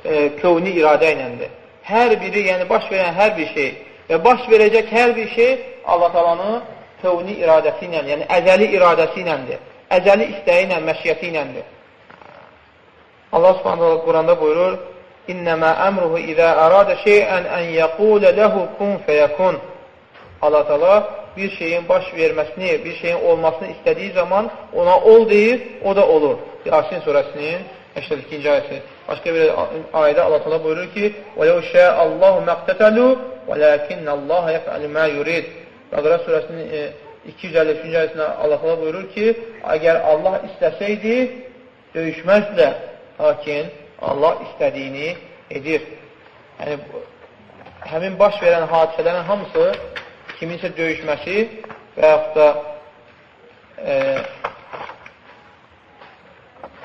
e, kövni iradə iləndir. Hər biri, yəni baş verən hər bir şey və baş verəcək hər bir şey Allah talanı kövni iradəsi ilə, yəni əzəli iradəsi iləndir. Əzəli istəyi ilə, məşiyyəti iləndir. Allah subhanətə Quranda buyurur, İnnəmə əmruhu izə əradə şeyən ən yəqulə ləhu kun fəyəkun. Allah tala bir şeyin baş verməsini, bir şeyin olmasını istədiyi zaman ona ol deyir, o da olur. Yasin surəsinin 82-ci ayəsi. Başqa bir ayədə Allah təala buyurur ki: "Və ləv şə'allahu məqtətəlu, vəlakinnallaha yef'alu mə yurid." Bəqərə surəsinin 253-cü e, ayəsində Allah təala buyurur ki, əgər Allah istəsəydi, döyüşməzdilər. Lakin Allah istədiyini edir. Yəni həmin baş verən hadisələrin hamısı kiminsə döyüşməsi və yaxud da e,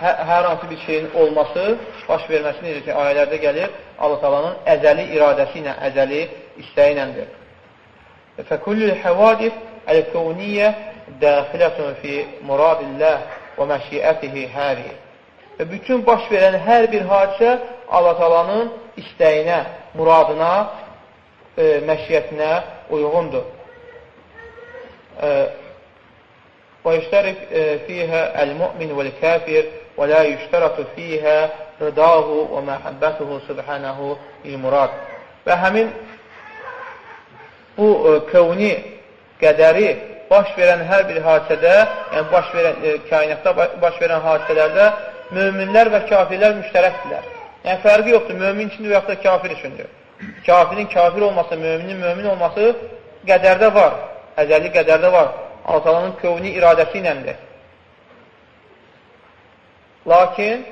hə, hər hansı bir şeyin olması, baş verməsi necə ki, ayələrdə gəlir, Allah talanın əzəli iradəsi ilə, əzəli istəyi iləndir. Fəkullül həvadif əl-kəvniyyə dəxilətun fi muradilləh və məşiətihi həri. Və bütün baş verən hər bir hadisə Allah talanın istəyinə, muradına, e, məşiyyətinə uyğundur. E, ويشترك فيها المؤمن والكافر və la yüştəratu fiyhə rıdahu və məhəbbətuhu subhanahu ilmurad. Və həmin bu ə, kövni qədəri baş verən hər bir hadisədə, yəni baş verən ə, kainatda baş verən hadisələrdə möminlər və kafirlər müştərəkdirlər. Yəni fərqi yoxdur, mömin üçündür və yaxud da kafir üçündür. Kafirin kafir olması, möminin mömin olması qədərdə var, əzəli qədərdə var. Allah-Talanın kövni iradəsi iləndir. Lakin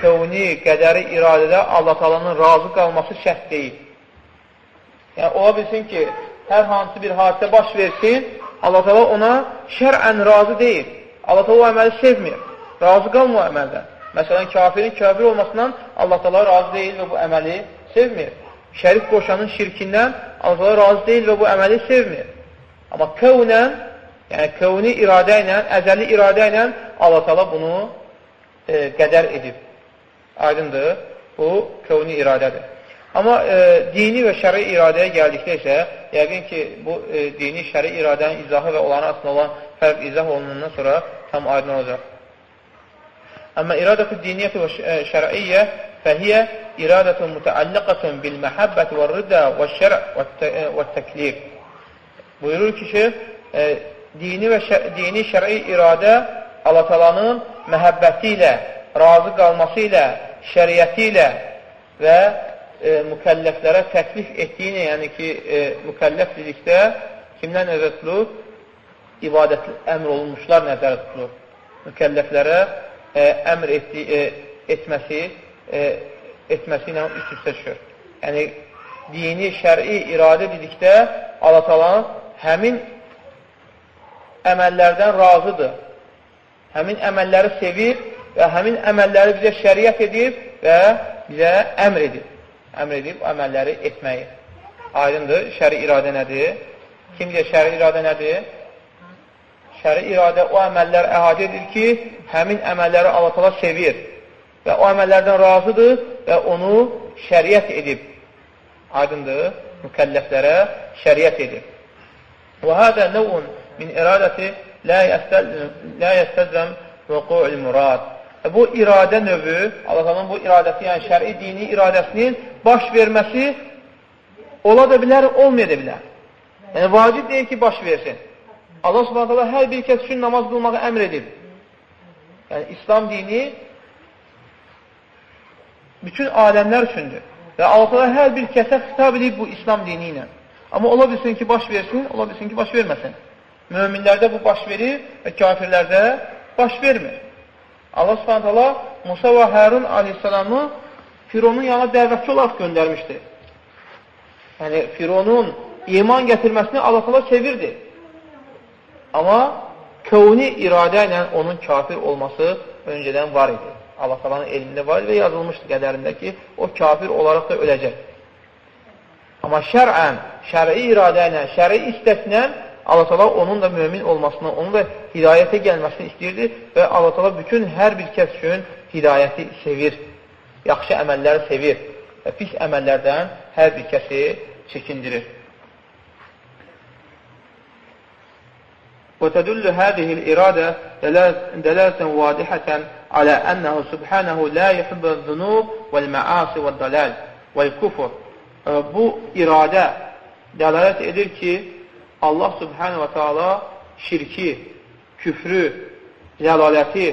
kövni, qədəri iradədə Allah-Talanın razı qalması şərt deyil. Yəni, ola bilsin ki, hər hansı bir hadisə baş versin, Allah-Tala ona şərən razı deyil. Allah-Tala o əməli sevmir. Razı qalmır əməldən. Məsələn, kafirin kafir olmasından Allah-Tala razı deyil və bu əməli sevmir. Şərif qoşanın şirkindən Allah-Tala razı deyil və bu əməli sevmir. Amma kövnən, yəni kövni iradə ilə, əzəli iradə ilə Allah-Tala bunu e, qədər edib. Aydındır, bu kövni iradədir. Amma e, dini və şəri iradəyə gəldikdə isə yəqin ki, bu e, dini şəri iradənin izahı və onların arasında olan fərq izah olunandan sonra tam aydın olacaq. Amma iradətü diniyyəti və şər'iyyə fəhiyyə iradətun mütəalliqətun bil məhəbbəti və rıda və şər' və təklif. Buyurur ki, şeyh, e, dini və şər dini şəri iradə Allah talanın məhəbbəti ilə, razı qalması ilə, şəriəti ilə və e, mükəlləflərə təklif etdiyini, yəni ki, e, mükəlləf dedikdə kimdən nəzər tutulur? İbadət əmr olunmuşlar nəzər tutulur. Mükəlləflərə e, əmr etdi, e, etməsi e, etməsi ilə üst-üstə düşür. Yəni, dini, şəri iradə dedikdə Allah talanın həmin əməllərdən razıdır. Həmin əməlləri sevir və həmin əməlləri bizə şəriət edib və bizə əmr edib. Əmr edib əməlləri etməyi. Aydındır, şəri iradə nədir? Kim deyir, şəri iradə nədir? Şəri iradə o əməllər əhatə edir ki, həmin əməlləri Allah sevir və o əməllərdən razıdır və onu şəriət edib. Aydındır, mükəlləflərə şəriət edib. Və hədə nəvun min iradəti lə yəstəzəm vəqu'il murad. E, bu iradə növü, Allah bu iradəsi, yəni şəri dini iradəsinin baş verməsi ola da bilər, olmaya da bilər. Yəni, vacib deyil ki, baş versin. Allah subhanətələ hər bir kəs üçün namaz qılmağı əmr edib. Yəni, İslam dini bütün aləmlər üçündür. Və Allah hər bir kəsə xitab edib bu İslam dini ilə. Amma ola bilsin ki, baş versin, ola bilsin ki, baş verməsin. Möminlərdə bu baş verir və kafirlərdə baş vermir. Allah subhanət hala Musa və Hərun aleyhissalamı Fironun yanına dəvətçi olaraq göndərmişdi. Yəni, Fironun iman gətirməsini Allah hala sevirdi. Amma kövni iradə ilə onun kafir olması öncədən var idi. Allah talanın elmində var və yazılmışdı qədərində ki, o kafir olaraq da öləcək. Amma şərən, şəri iradə ilə, şəri istəsinə Allah təala onun da mömin olmasını, onun da hidayətə gəlməsini istəyirdi və Allah təala bütün hər bir kəs üçün hidayəti sevir, yaxşı əməlləri sevir və pis əməllərdən hər bir kəsi çəkindirir. وتدل هذه الإرادة دلالة واضحة على أنه سبحانه لا يحب الذنوب والمعاصي والضلال والكفر bu iradə dəlalət edir ki, Allah subhanə və teala şirki, küfrü, zəlaləti,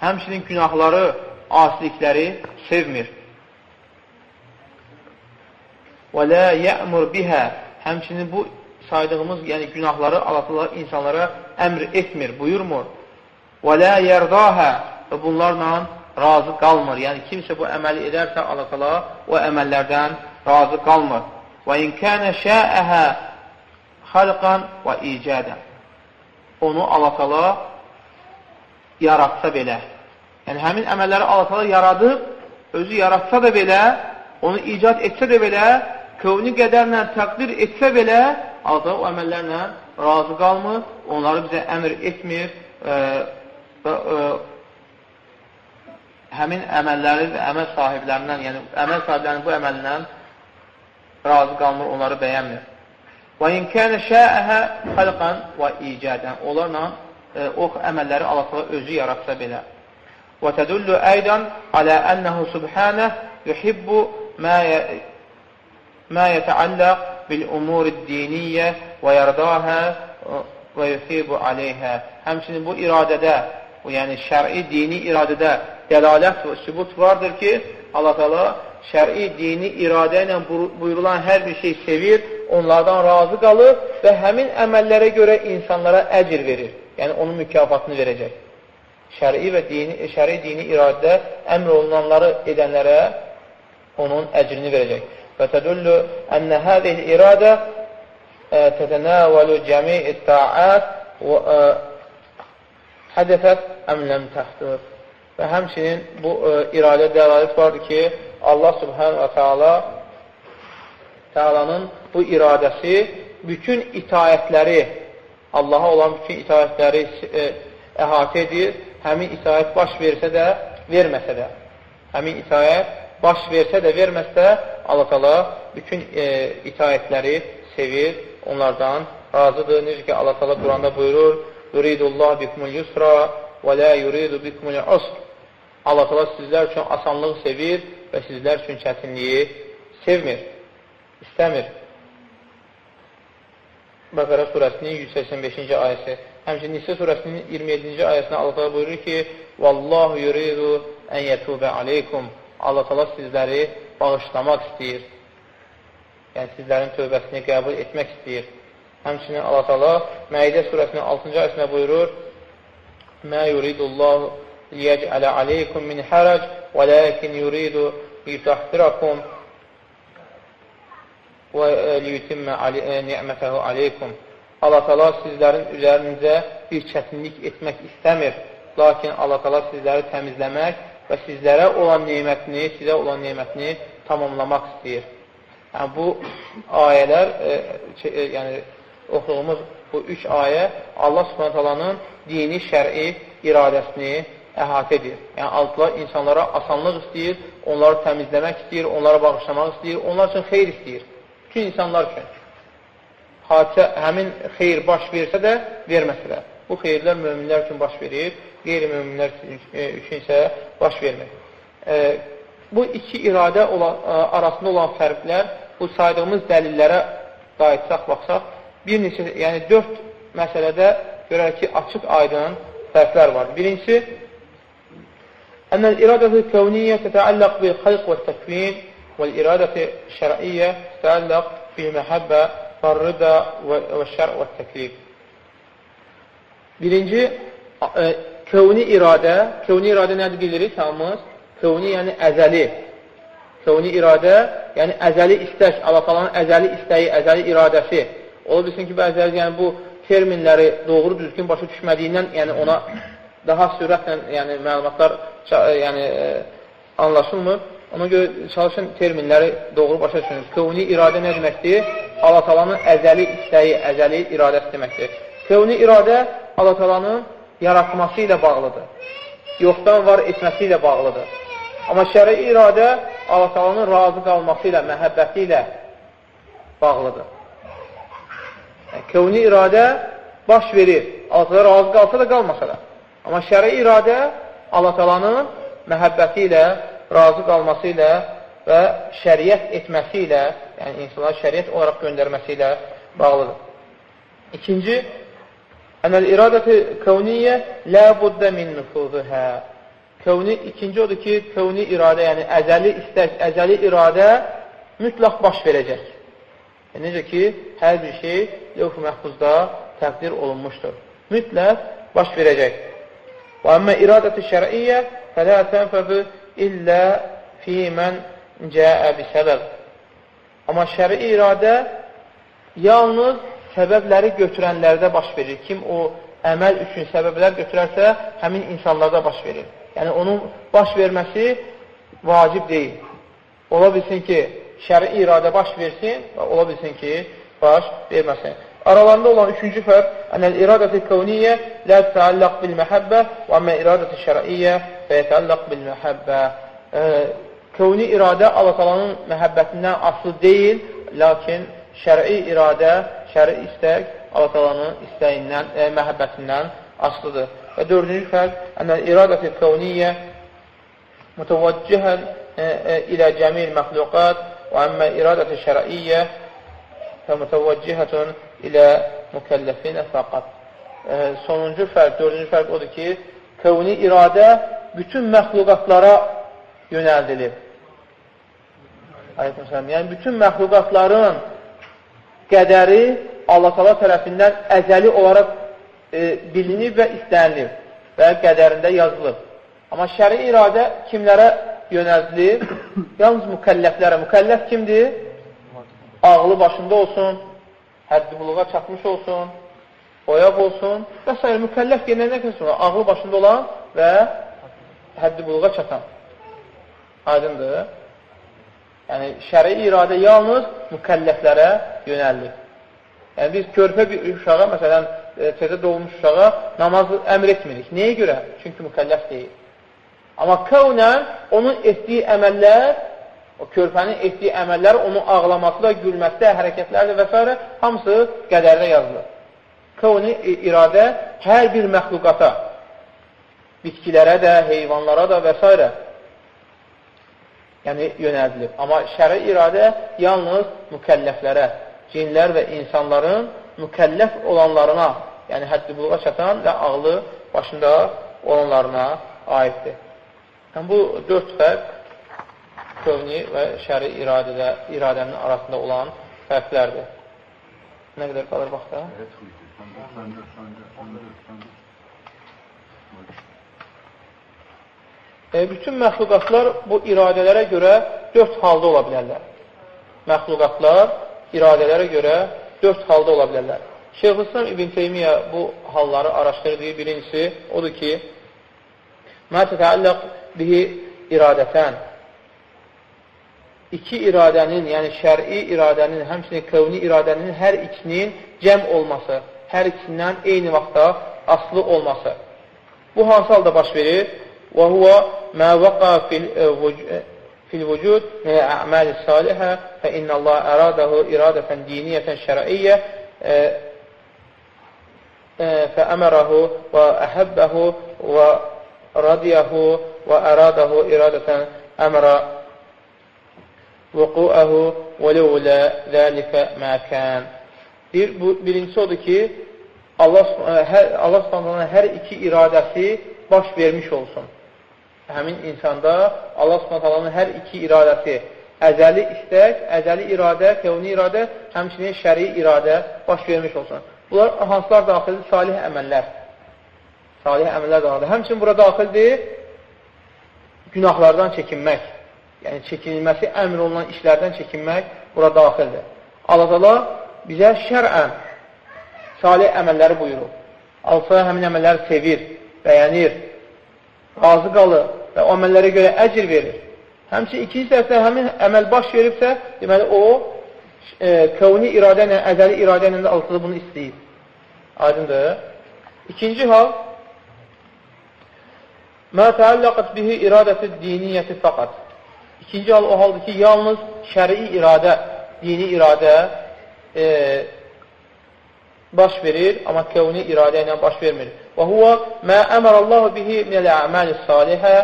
həmçinin günahları, asilikləri sevmir. Və lə yəmur bihə həmçinin bu saydığımız yəni günahları Allah insanlara əmr etmir, buyurmur. Və lə yərdahə və bunlarla razı qalmır. Yəni kimsə bu əməli edərsə Allah o əməllərdən razı qalmır. Və in kənə şəəhə xalqan və icadən. Onu Allah-Teala yaratsa belə. Yəni, həmin əməlləri Allah-Teala yaradıb, özü yaratsa da belə, onu icad etsə də belə, kövni qədərlə təqdir etsə belə, Allah o əməllərlə razı qalmır, onları bizə əmr etmir e, və e, həmin əməlləri və əməl sahiblərindən, yəni əməl sahiblərinin bu əməlindən razı qalmır, onları bəyənmir. Və in kənə şəəhə xalqan və icadən. Onlarla e, o əməlləri Allah özü yaratsa belə. Və tədullu əydən alə ənəhu subhanəh yuhibbu mə yətəalləq bil umuri diniyyə və yərdahə və yuhibu aleyhə. Həmçinin bu iradədə, bu yəni şəri dini iradədə dəlalət və sübut vardır ki, Allah Teala şəri dini iradə ilə buyurulan hər bir şey sevir, onlardan razı qalır və həmin əməllərə görə insanlara əcr verir. Yəni, onun mükafatını verəcək. Şəri və dini, şəri dini iradədə əmr olunanları edənlərə onun əcrini verəcək. Və tədüllü ənə həzih iradə tətənəvəlu cəmi ta'at və hədəfət əmləm təxtir. Və həmçinin bu ə, iradə dəlalət vardır ki, Allah subhanahu və teala Teala'nın bu iradəsi bütün itayətləri Allaha olan bütün itayətləri e, əhatə edir. Həmin itayət baş versə də, verməsə də. Həmin itayət baş versə də, verməsə də Allah təala bütün e, itayətləri sevir, onlardan razıdır. Necə ki, Allah təala Quranda buyurur: "Yuridullah bikumul yusra və la yuridu bikumul usr." Allah təala sizlər üçün asanlıq sevir və sizlər üçün çətinliyi sevmir, istəmir. Bəqərə surəsinin 185-ci ayəsi. Həmçinin Nisə surəsinin 27-ci ayəsində Allah təala buyurur ki: "Vallahu yuridu an yatuba aleykum." Allah təala sizləri bağışlamaq istəyir. Yəni sizlərin tövbəsini qəbul etmək istəyir. Həmçinin Allah təala Məidə surəsinin 6-cı ayəsində buyurur: "Mə yuridullahu liyec'ale aleykum min harac, velakin yuridu liyutahhirakum və liyutimmə ni'mətəhu aleykum." Allah təala sizlərin üzərinizə bir çətinlik etmək istəmir. Lakin Allah təala sizləri təmizləmək və sizlərə olan nemətini, sizə olan nemətini tamamlamaq istəyir. Yəni, bu ayələr, e, e, yəni oxuduğumuz bu üç ayə Allah subhanətəlanın dini, şəri iradəsini əhatə edir. Yəni, Allah insanlara asanlıq istəyir, onları təmizləmək istəyir, onlara bağışlamaq istəyir, onlar üçün xeyr istəyir. Bütün insanlar üçün. Hadisə həmin xeyr baş versə də, verməsə də. Bu xeyirlər möminlər üçün baş verir, qeyri-möminlər üçün isə baş vermir. E, bu iki iradə olan, ə, e, arasında olan fərqlər bu saydığımız dəlillərə qayıtsaq, baxsaq, bir neçə, yəni dörd məsələdə görək ki, açıq aydın fərqlər var. Birincisi, Ənəl iradəti kəvniyyə tətəəlləq bil xalq və təkvin və iradəti şər'iyyə tətəəlləq bil məhəbbə və şər və təklif. Birinci, ə, kövni iradə, kövni iradə nədir bilirik hamımız? Kövni yəni əzəli. Kövni iradə, yəni əzəli istək, Allah falanın əzəli istəyi, əzəli iradəsi. Ola bilsin ki, bəziləri yəni bu terminləri doğru düzgün başa düşmədiyindən, yəni ona daha sürətlə yəni məlumatlar yəni e, anlaşılmır. Ona görə çalışın terminləri doğru başa düşün. Kövni iradə nə deməkdir? Allah talanın əzəli istəyi, əzəli iradəsi deməkdir. Kövni iradə Allah talanın yaratması ilə bağlıdır. Yoxdan var etməsi ilə bağlıdır. Amma şəri iradə Allah talanın razı qalması ilə, məhəbbəti ilə bağlıdır. Yəni, kövni iradə baş verir. Allah taala razı qalsa da, qalmasa da. Amma şəri iradə Allah talanın məhəbbəti ilə, razı qalması ilə və şəriət etməsi ilə, yəni insanlar şəriət olaraq göndərməsi ilə bağlıdır. İkinci, Ənəl iradəti kəvniyyə lə buddə min nüfuzihə. Kövni, ikinci odur ki, kövni iradə, yəni əzəli istək, əzəli iradə mütləq baş verəcək. E, necə ki, hər bir şey levh-i məhfuzda təqdir olunmuşdur. Mütləq baş verəcək. Və əmmə iradəti şər'iyyə fələ tənfəbü illə fi mən cəə bi səbəb. Amma şəri iradə yalnız səbəbləri götürənlərdə baş verir. Kim o əməl üçün səbəblər götürərsə, həmin insanlarda baş verir. Yəni, onun baş verməsi vacib deyil. Ola bilsin ki, şəri iradə baş versin və ola bilsin ki, baş verməsin. Aralarında olan üçüncü fərq, ənəl iradəti kəvniyyə lə təalləq bil məhəbbə və əmmə iradəti şər'iyyə və yətəlləq bil məhəbbə. Kəvni iradə Allah-Talanın məhəbbətindən aslı deyil, lakin şəri iradə şəri istək Allah-Talanın istəyindən, e, məhəbbətindən asılıdır. Və dördüncü fərq, ənəl iradəti kəvniyyə mütəvəccihən e, e, ilə cəmil məxluqat və əmmə iradəti şəriyyə fəmütəvəccihətun ilə mükəlləfinə fəqat. E, sonuncu fərq, dördüncü fərq odur ki, kəvni iradə bütün məxluqatlara yönəldilib. Aleyküm Yəni, bütün məxluqatların qədəri Allah təala tərəfindən əzəli olaraq e, bilinib və istənilir və qədərində yazılıb. Amma şəri iradə kimlərə yönəldilir? Yalnız mükəlləflərə. Mükəlləf kimdir? Ağlı başında olsun, həddi buluğa çatmış olsun, oyaq olsun və s. Mükəlləf yenə nə kəsin var? Ağlı başında olan və həddi buluğa çatan. Aydındır. Yəni, şəri iradə yalnız mükəlləflərə yönəlilir. Yəni, biz körpə bir uşağa, məsələn, e, təzə doğulmuş uşağa namazı əmr etmirik. Nəyə görə? Çünki mükəlləf deyil. Amma kəvnən onun etdiyi əməllər O körpənin etdiyi əməllər, onun ağlaması da, gülməsi də, hərəkətləri də və s. hamısı qədərdə yazılır. Kavni iradə hər bir məxluqata, bitkilərə də, heyvanlara da və s. yəni yönəldilib. Amma şəri iradə yalnız mükəlləflərə, cinlər və insanların mükəlləf olanlarına, yəni həddi buluğa çatan və ağlı başında olanlarına aiddir. Yəni, bu dörd fərq kövni və şəri iradədə, iradənin arasında olan fərqlərdir. Nə qədər qalır vaxta? E, bütün məxluqatlar bu iradələrə görə dörd halda ola bilərlər. Məxluqatlar iradələrə görə dörd halda ola bilərlər. Şeyxülislam İbn Teymiyyə bu halları araşdırdığı birincisi odur ki, mə tətəalləq bihi iradətən iki iradənin, yəni şəri iradənin, həmçinin kövni iradənin hər ikisinin cəm olması, hər ikisindən eyni vaxtda aslı olması. Bu hansı halda baş verir? Və huvə mə vəqa fil vücud minə əməli salihə fə innəllah əradahu iradətən diniyyətən şərəiyyə fəəmərəhu və əhəbbəhu və radiyahu və əradahu iradətən əmrə vuku'ahu və levlə zəlikə məkən. Bir, bu, birincisi odur ki, Allah, hər, Allah subhanətlərin hər iki iradəsi baş vermiş olsun. Həmin insanda Allah subhanətlərin hər iki iradəsi əzəli istək, əzəli iradə, kevni iradə, həmçinin şəri iradə baş vermiş olsun. Bunlar hansılar daxildir? Salih əməllər. Salih əməllər daxildir. Həmçinin bura daxildir günahlardan çəkinmək yəni çəkinilməsi əmr olunan işlərdən çəkinmək bura daxildir. Allah bizə şərən salih əməlləri buyurur. Allah həmin əməlləri sevir, bəyənir, razı qalır və o əməllərə görə əcr verir. Həmçin ikinci tərəfdə həmin əməl baş veribsə, deməli o e, kəvni iradə ilə, əzəli iradə ilə də Allah bunu istəyir. Aydındır. İkinci hal Mə təəlləqət bihi iradəti diniyyəti fəqat. İkinci hal o haldır ki, yalnız şəri iradə, dini iradə e, baş verir, amma kəvni iradə ilə baş vermir. Və huvə mə əmərəllahu bihi minəl-əməli salihə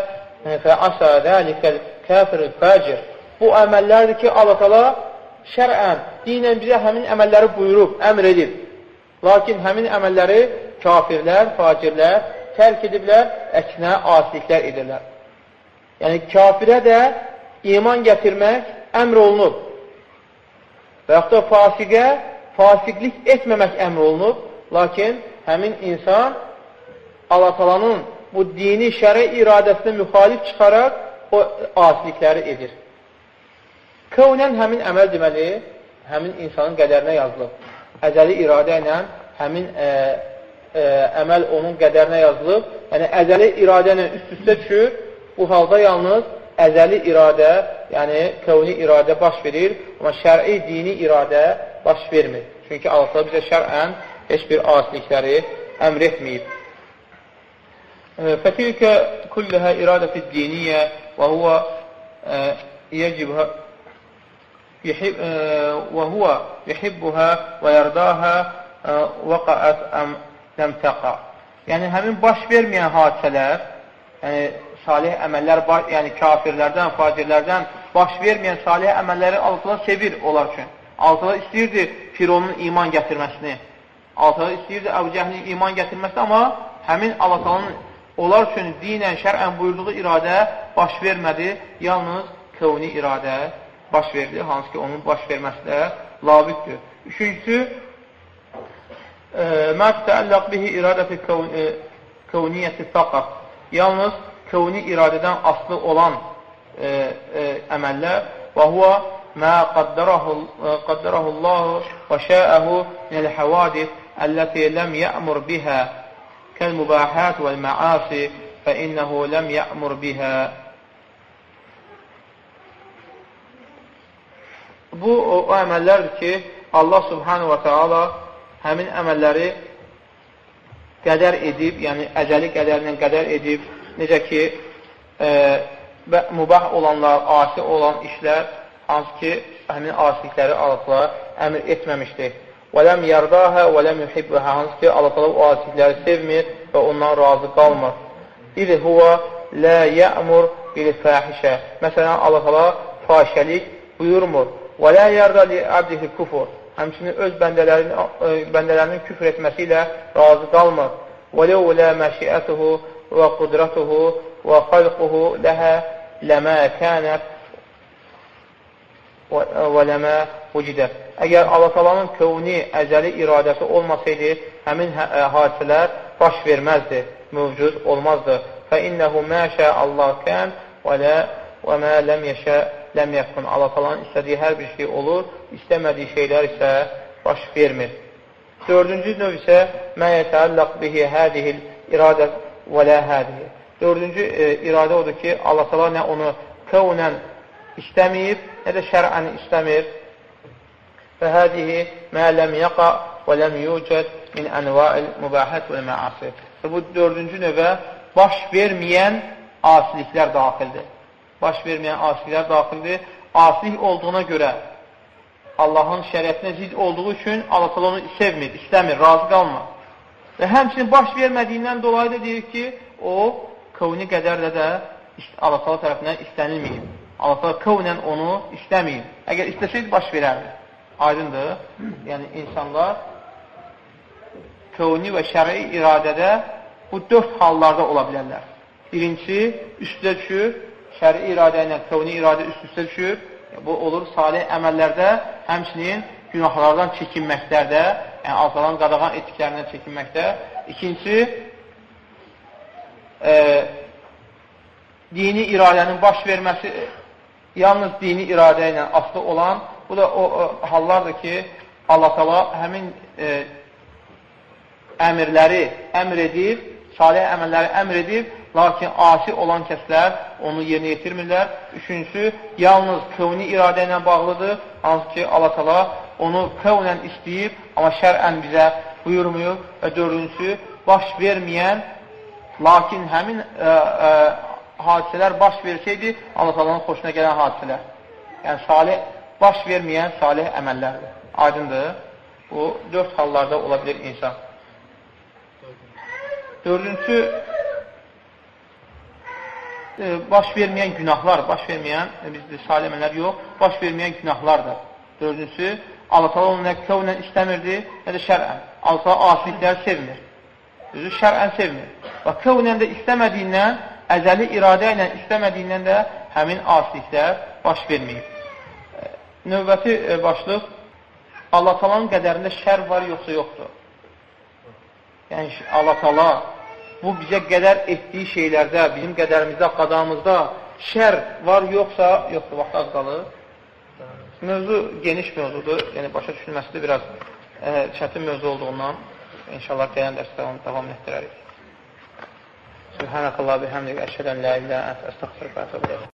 fəəsə dəlikəl kəfir fəcir. Bu əməllərdir ki, Allah tala şərən, dinən bizə həmin əməlləri buyurub, əmr edib. Lakin həmin əməlləri kafirlər, facirlər tərk ediblər, əksinə asiliklər edirlər. Yəni, kafirə də iman gətirmək əmr olunub. Və yaxud da fasiqə fasiqlik etməmək əmr olunub. Lakin həmin insan Allah-talanın bu dini şəri iradəsinə müxalif çıxaraq o asilikləri edir. Kövnən həmin əməl deməli, həmin insanın qədərinə yazılıb. Əzəli iradə ilə həmin ə, ə, əməl onun qədərinə yazılıb. Yəni, əzəli iradə ilə üst-üstə düşür. Bu halda yalnız əzəli iradə, yəni kəvni iradə baş verir, amma şəri dini iradə baş vermir. Çünki Allah bizə şərən heç bir asilikləri əmr etməyib. Fətilkə kulləhə iradəti diniyyə və huvə yəcibhə və huvə yuhibbuhə və yərdahə vəqəət əm ləm təqa. Yəni, həmin baş verməyən hadisələr, yəni salih əməllər, yəni kafirlərdən, facirlərdən baş verməyən salih əməlləri Allah sevir onlar üçün. Allah istəyirdi Fironun iman gətirməsini. Allah istəyirdi Əbu Cəhlin iman gətirməsini, amma həmin Allah onlar üçün dinən, şərən buyurduğu iradə baş vermədi, yalnız kəvni iradə baş verdi, hansı ki, onun baş verməsi də labiqdir. Üçüncüsü, mə təəlləq bihi iradəti kəvniyyəti fəqat. Yalnız kövni iradədən aslı olan e, e, əməllər. Və huvə mə qaddarahu Allahu və şəəhu minəl həvadis əlləti ləm yəmur bihə kəl-mübahət vəl-məasi fə innəhu ləm yəmur bihə Bu, o, o əməllərdir ki, Allah subhanahu və teala həmin əməlləri qədər edib, yəni əcəli qədərlə qədər edib, necə ki, e, mübah olanlar, asi olan işlər, hansı ki, həmin asilikləri Allah əmr etməmişdir. Və yərdahə və ləm yuhibbəhə, hansı ki, Allah o asilikləri sevmir və ondan razı qalmır. Huvə lə yəmur bil fəhişə. Məsələn, Allah fahişəlik buyurmur. Və yərdə li abdihi kufur. Həmçinin öz bəndələrinin, bəndələrinin küfr etməsi ilə razı qalmır. Və ləv lə və xalquhu ləhə ləmə kənət və ləmə ucidə. Əgər Allah-Talanın kövni, əzəli iradəsi olmasaydı, həmin hə hadisələr baş verməzdi, mövcud olmazdı. Fəinnəhu məşə Allah kən və lə və mə ləm yeşə ləm yəkun. Allah talanın istədiyi hər bir şey olur, istəmədiyi şeylər isə baş vermir. Dördüncü növ isə mə yətəəlləq bihi hədihil iradə və lə hədihi. Dördüncü e, iradə odur ki, Allah tala nə onu kəvnən istəməyib, nə də şərən istəmir. Və hədihi mə ləm yaqa və ləm yucəd min ənvail mübahət və məasi. Bu dördüncü növə baş verməyən asiliklər daxildir baş verməyən asiliklər daxildir. Asilik olduğuna görə Allahın şəriətinə zid olduğu üçün Allah onu sevmir, istəmir, razı qalmır. Və həmçinin baş vermədiyindən dolayı da deyir ki, o kövni qədərlə də Allah tərəfindən istənilməyib. Allah kövnən onu istəməyib. Əgər istəsəydi, baş verərdi. Aydındır. Yəni, insanlar kövni və şəri iradədə bu dörd hallarda ola bilərlər. Birincisi, üstə düşür, şəri iradə ilə kövni iradə üst-üstə düşür. Bu olur salih əməllərdə, həmçinin günahlardan çəkinməklərdə, yəni Allahın qadağan etdiklərindən çəkinməkdə. İkincisi, e, dini iradənin baş verməsi yalnız dini iradə ilə aslı olan, bu da o, o hallardır ki, Allah tala həmin e, əmirləri əmr edir, salih əməlləri əmr edir Lakin asi olan kəslər onu yerinə yetirmirlər. Üçüncüsü, yalnız kövni iradə ilə bağlıdır. Hansı ki, Allah tala onu kövnən istəyib, amma şərən bizə buyurmuyub. Və dördüncüsü, baş verməyən, lakin həmin ə, ə, hadisələr baş versəydi, Allah talanın xoşuna gələn hadisələr. Yəni, salih, baş verməyən salih əməllərdir. Aydındır. Bu, dörd hallarda ola bilir insan. Dördüncü, e, baş verməyən günahlar, baş verməyən, e, bizdə saləmələr yox, baş verməyən günahlardır. Dördüncüsü, Allah təala onu nə kövlə istəmirdi, nə də şərən. Allah təala asilikləri sevmir. Düzü şərən sevmir. Və kövlə də istəmədiyindən, əzəli iradə ilə istəmədiyindən də həmin asiliklər baş verməyib. Növbəti e, başlıq Allah təalanın qədərində şər var yoxsa yoxdur? Yəni Allah təala bu bizə qədər etdiyi şeylərdə, bizim qədərimizdə, qadamızda şər var, yoxsa, yoxdur, vaxt az qalır. Mövzu geniş mövzudur, yəni başa düşülməsi də biraz ə, çətin mövzu olduğundan inşallah gələn dərsdə onu davam etdirərik. Subhanəkallah, bihamdik, əşhədən la ilə əstəxfirqə, ətəbələ.